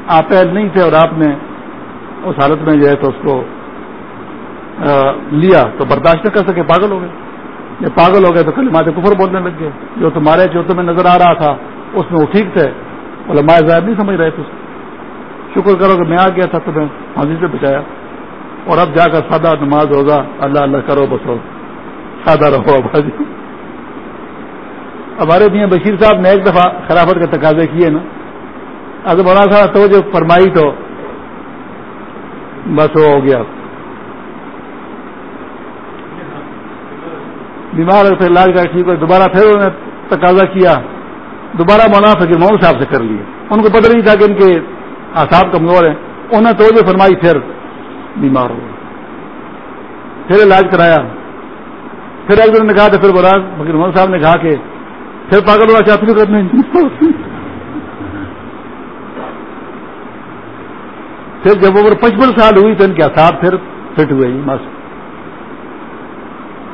آپ پہل نہیں تھے اور آپ نے اس حالت میں جو ہے تو اس کو لیا تو برداشت نہ کر سکے، پاگل ہو گئے۔ جب پاگل ہو گئے تو کل ماتے کفر بولنے لگ گئے۔ جو تمہارے جو تمہیں نظر آ رہا تھا، اس میں وہ ٹھیک تھے۔ علماء ظاہر نہیں سمجھ رہے تھے شکر کرو کہ میں آ گیا تھا تمہیں حاضی سے بچایا۔ اور اب جا کر سادہ نماز ہوگا اللہ اللہ کرو بسو سادہ رہو آبادی جی۔ ہمارے میاں بشیر صاحب نے ایک دفعہ خلافت کے تقاضے کیے نا۔ اگر بڑا سا تو جو فرمائی تو بس وہ ہو گیا۔ بیمار سے علاج کا ٹھیک ہو دوبارہ پھر انہوں نے تقاضا کیا۔ دوبارہ مولانا فکر محمد صاحب سے کر لیے۔ ان کو پتہ نہیں تھا کہ ان کے آساب کمزور ہیں۔ انہوں نے توجہ فرمائی، پھر بیمار ہو پھر علاج کرایا۔ پھر ایک دن نے کہا تھا پھر بولا فکر محمد صاحب نے کہا کہ پھر پاگل ہونا چاہتے کرنے پھر جب وہ پچپن سال ہوئی تو ان کے آساب پھر فٹ ہوئے جی، مست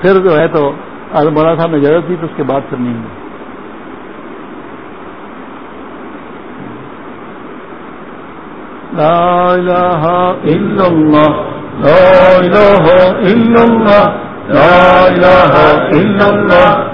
پھر جو ہے تو مولانا صاحب نے اجازت دی تو اس کے بعد پھر نہیں ہوئی۔ لا الہ الا اللہ، لا الہ الا اللہ، لا الہ الا اللہ۔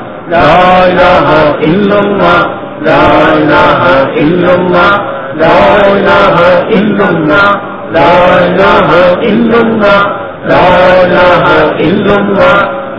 لا إله إلا الله لا إله إلا الله لا إله إلا الله لا إله إلا الله لا إله إلا الله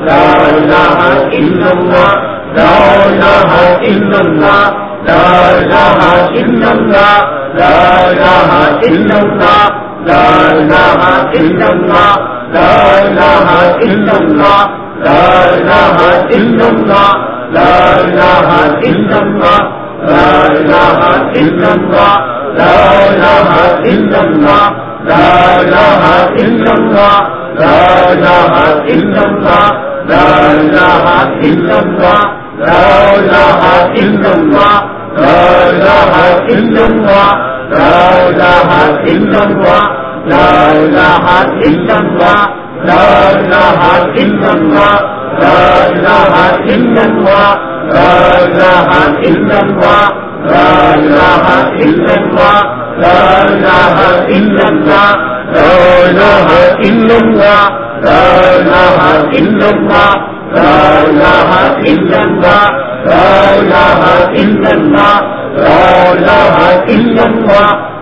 لا إله إلا الله لا إله إلا الله لا إله إلا الله لا إله إلا الله لا إله إلا الله لا إله إلا الله لا إله إلا الله لا إله إلا الله لا إله إلا الله لا إله إلا الله لا إله إلا الله لا إله إلا الله لا إله إلا الله لا إله إلا الله لا إله إلا الله لا إله إلا الله لا إله إلا الله لا إله إلا الله لا إله إلا الله لا إله إلا الله لا إله إلا الله لا إله إلا الله لا إله إلا الله لا إله إلا الله لا إله إلا الله لا إله إلا الله لا إله إلا الله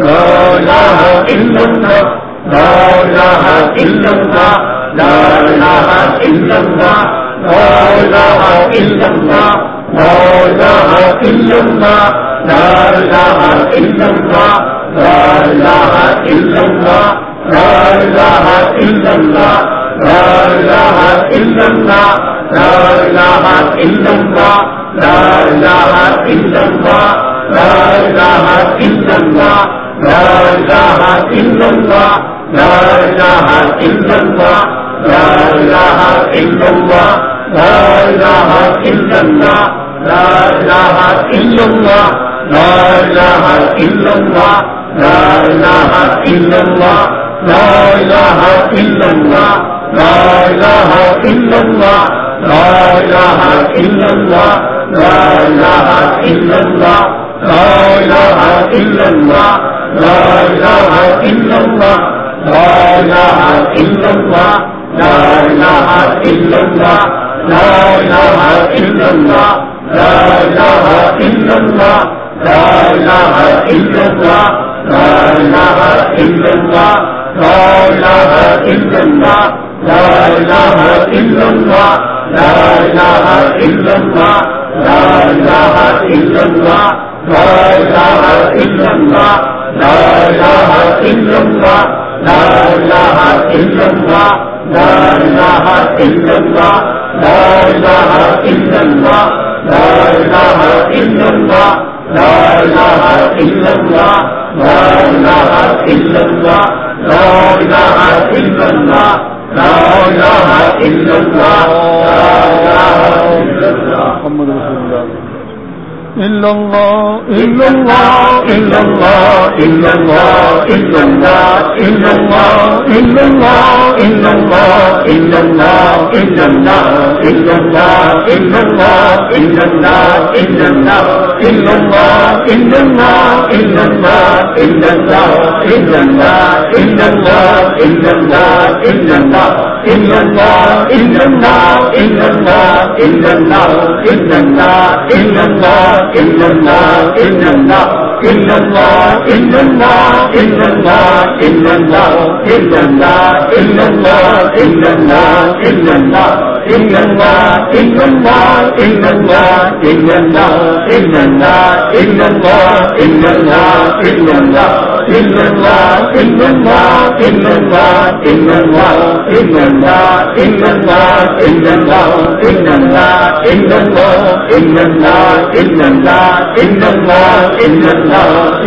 لا إله إلا الله لا إله إلا الله لا إله إلا الله لا إله إلا الله لا إله إلا الله لا إله إلا الله لا إله إلا الله لا إله إلا الله لا إله إلا الله لا إله إلا الله لا إله إلا الله لا إله إلا الله لا إله إلا الله لا إله إلا الله لا إله إلا الله لا إله إلا الله لا إله إلا الله لا إله إلا الله لا إله إلا الله لا إله إلا الله لا إله إلا الله لا إله إلا الله لا إله إلا الله لا إله إلا الله لا إله إلا الله لا إله إلا الله لا إله إلا الله لا إله إلا الله لا إله إلا الله لا إله إلا الله لا إله إلا الله لا إله إلا الله لا إله إلا الله لا إله إلا الله لا إله إلا الله لا إله إلا الله لا إله إلا الله لا إله إلا الله لا إله إلا الله لا إله إلا الله لا إله إلا الله لا إله إلا الله لا إله إلا الله لا إله إلا الله لا إله إلا الله لا إله إلا الله محمد رسول اللہ إلا الله إلا الله إلا الله إلا الله إلا الله إلا الله إلا الله إلا الله إلا الله إلا الله إلا الله إلا الله إلا الله إلا الله إلا الله إلا الله إلا الله اللہ اللہ ان اللہ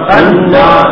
اللہ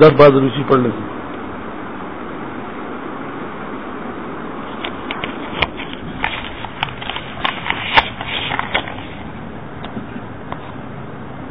دس بار دروسی پڑھ لیتے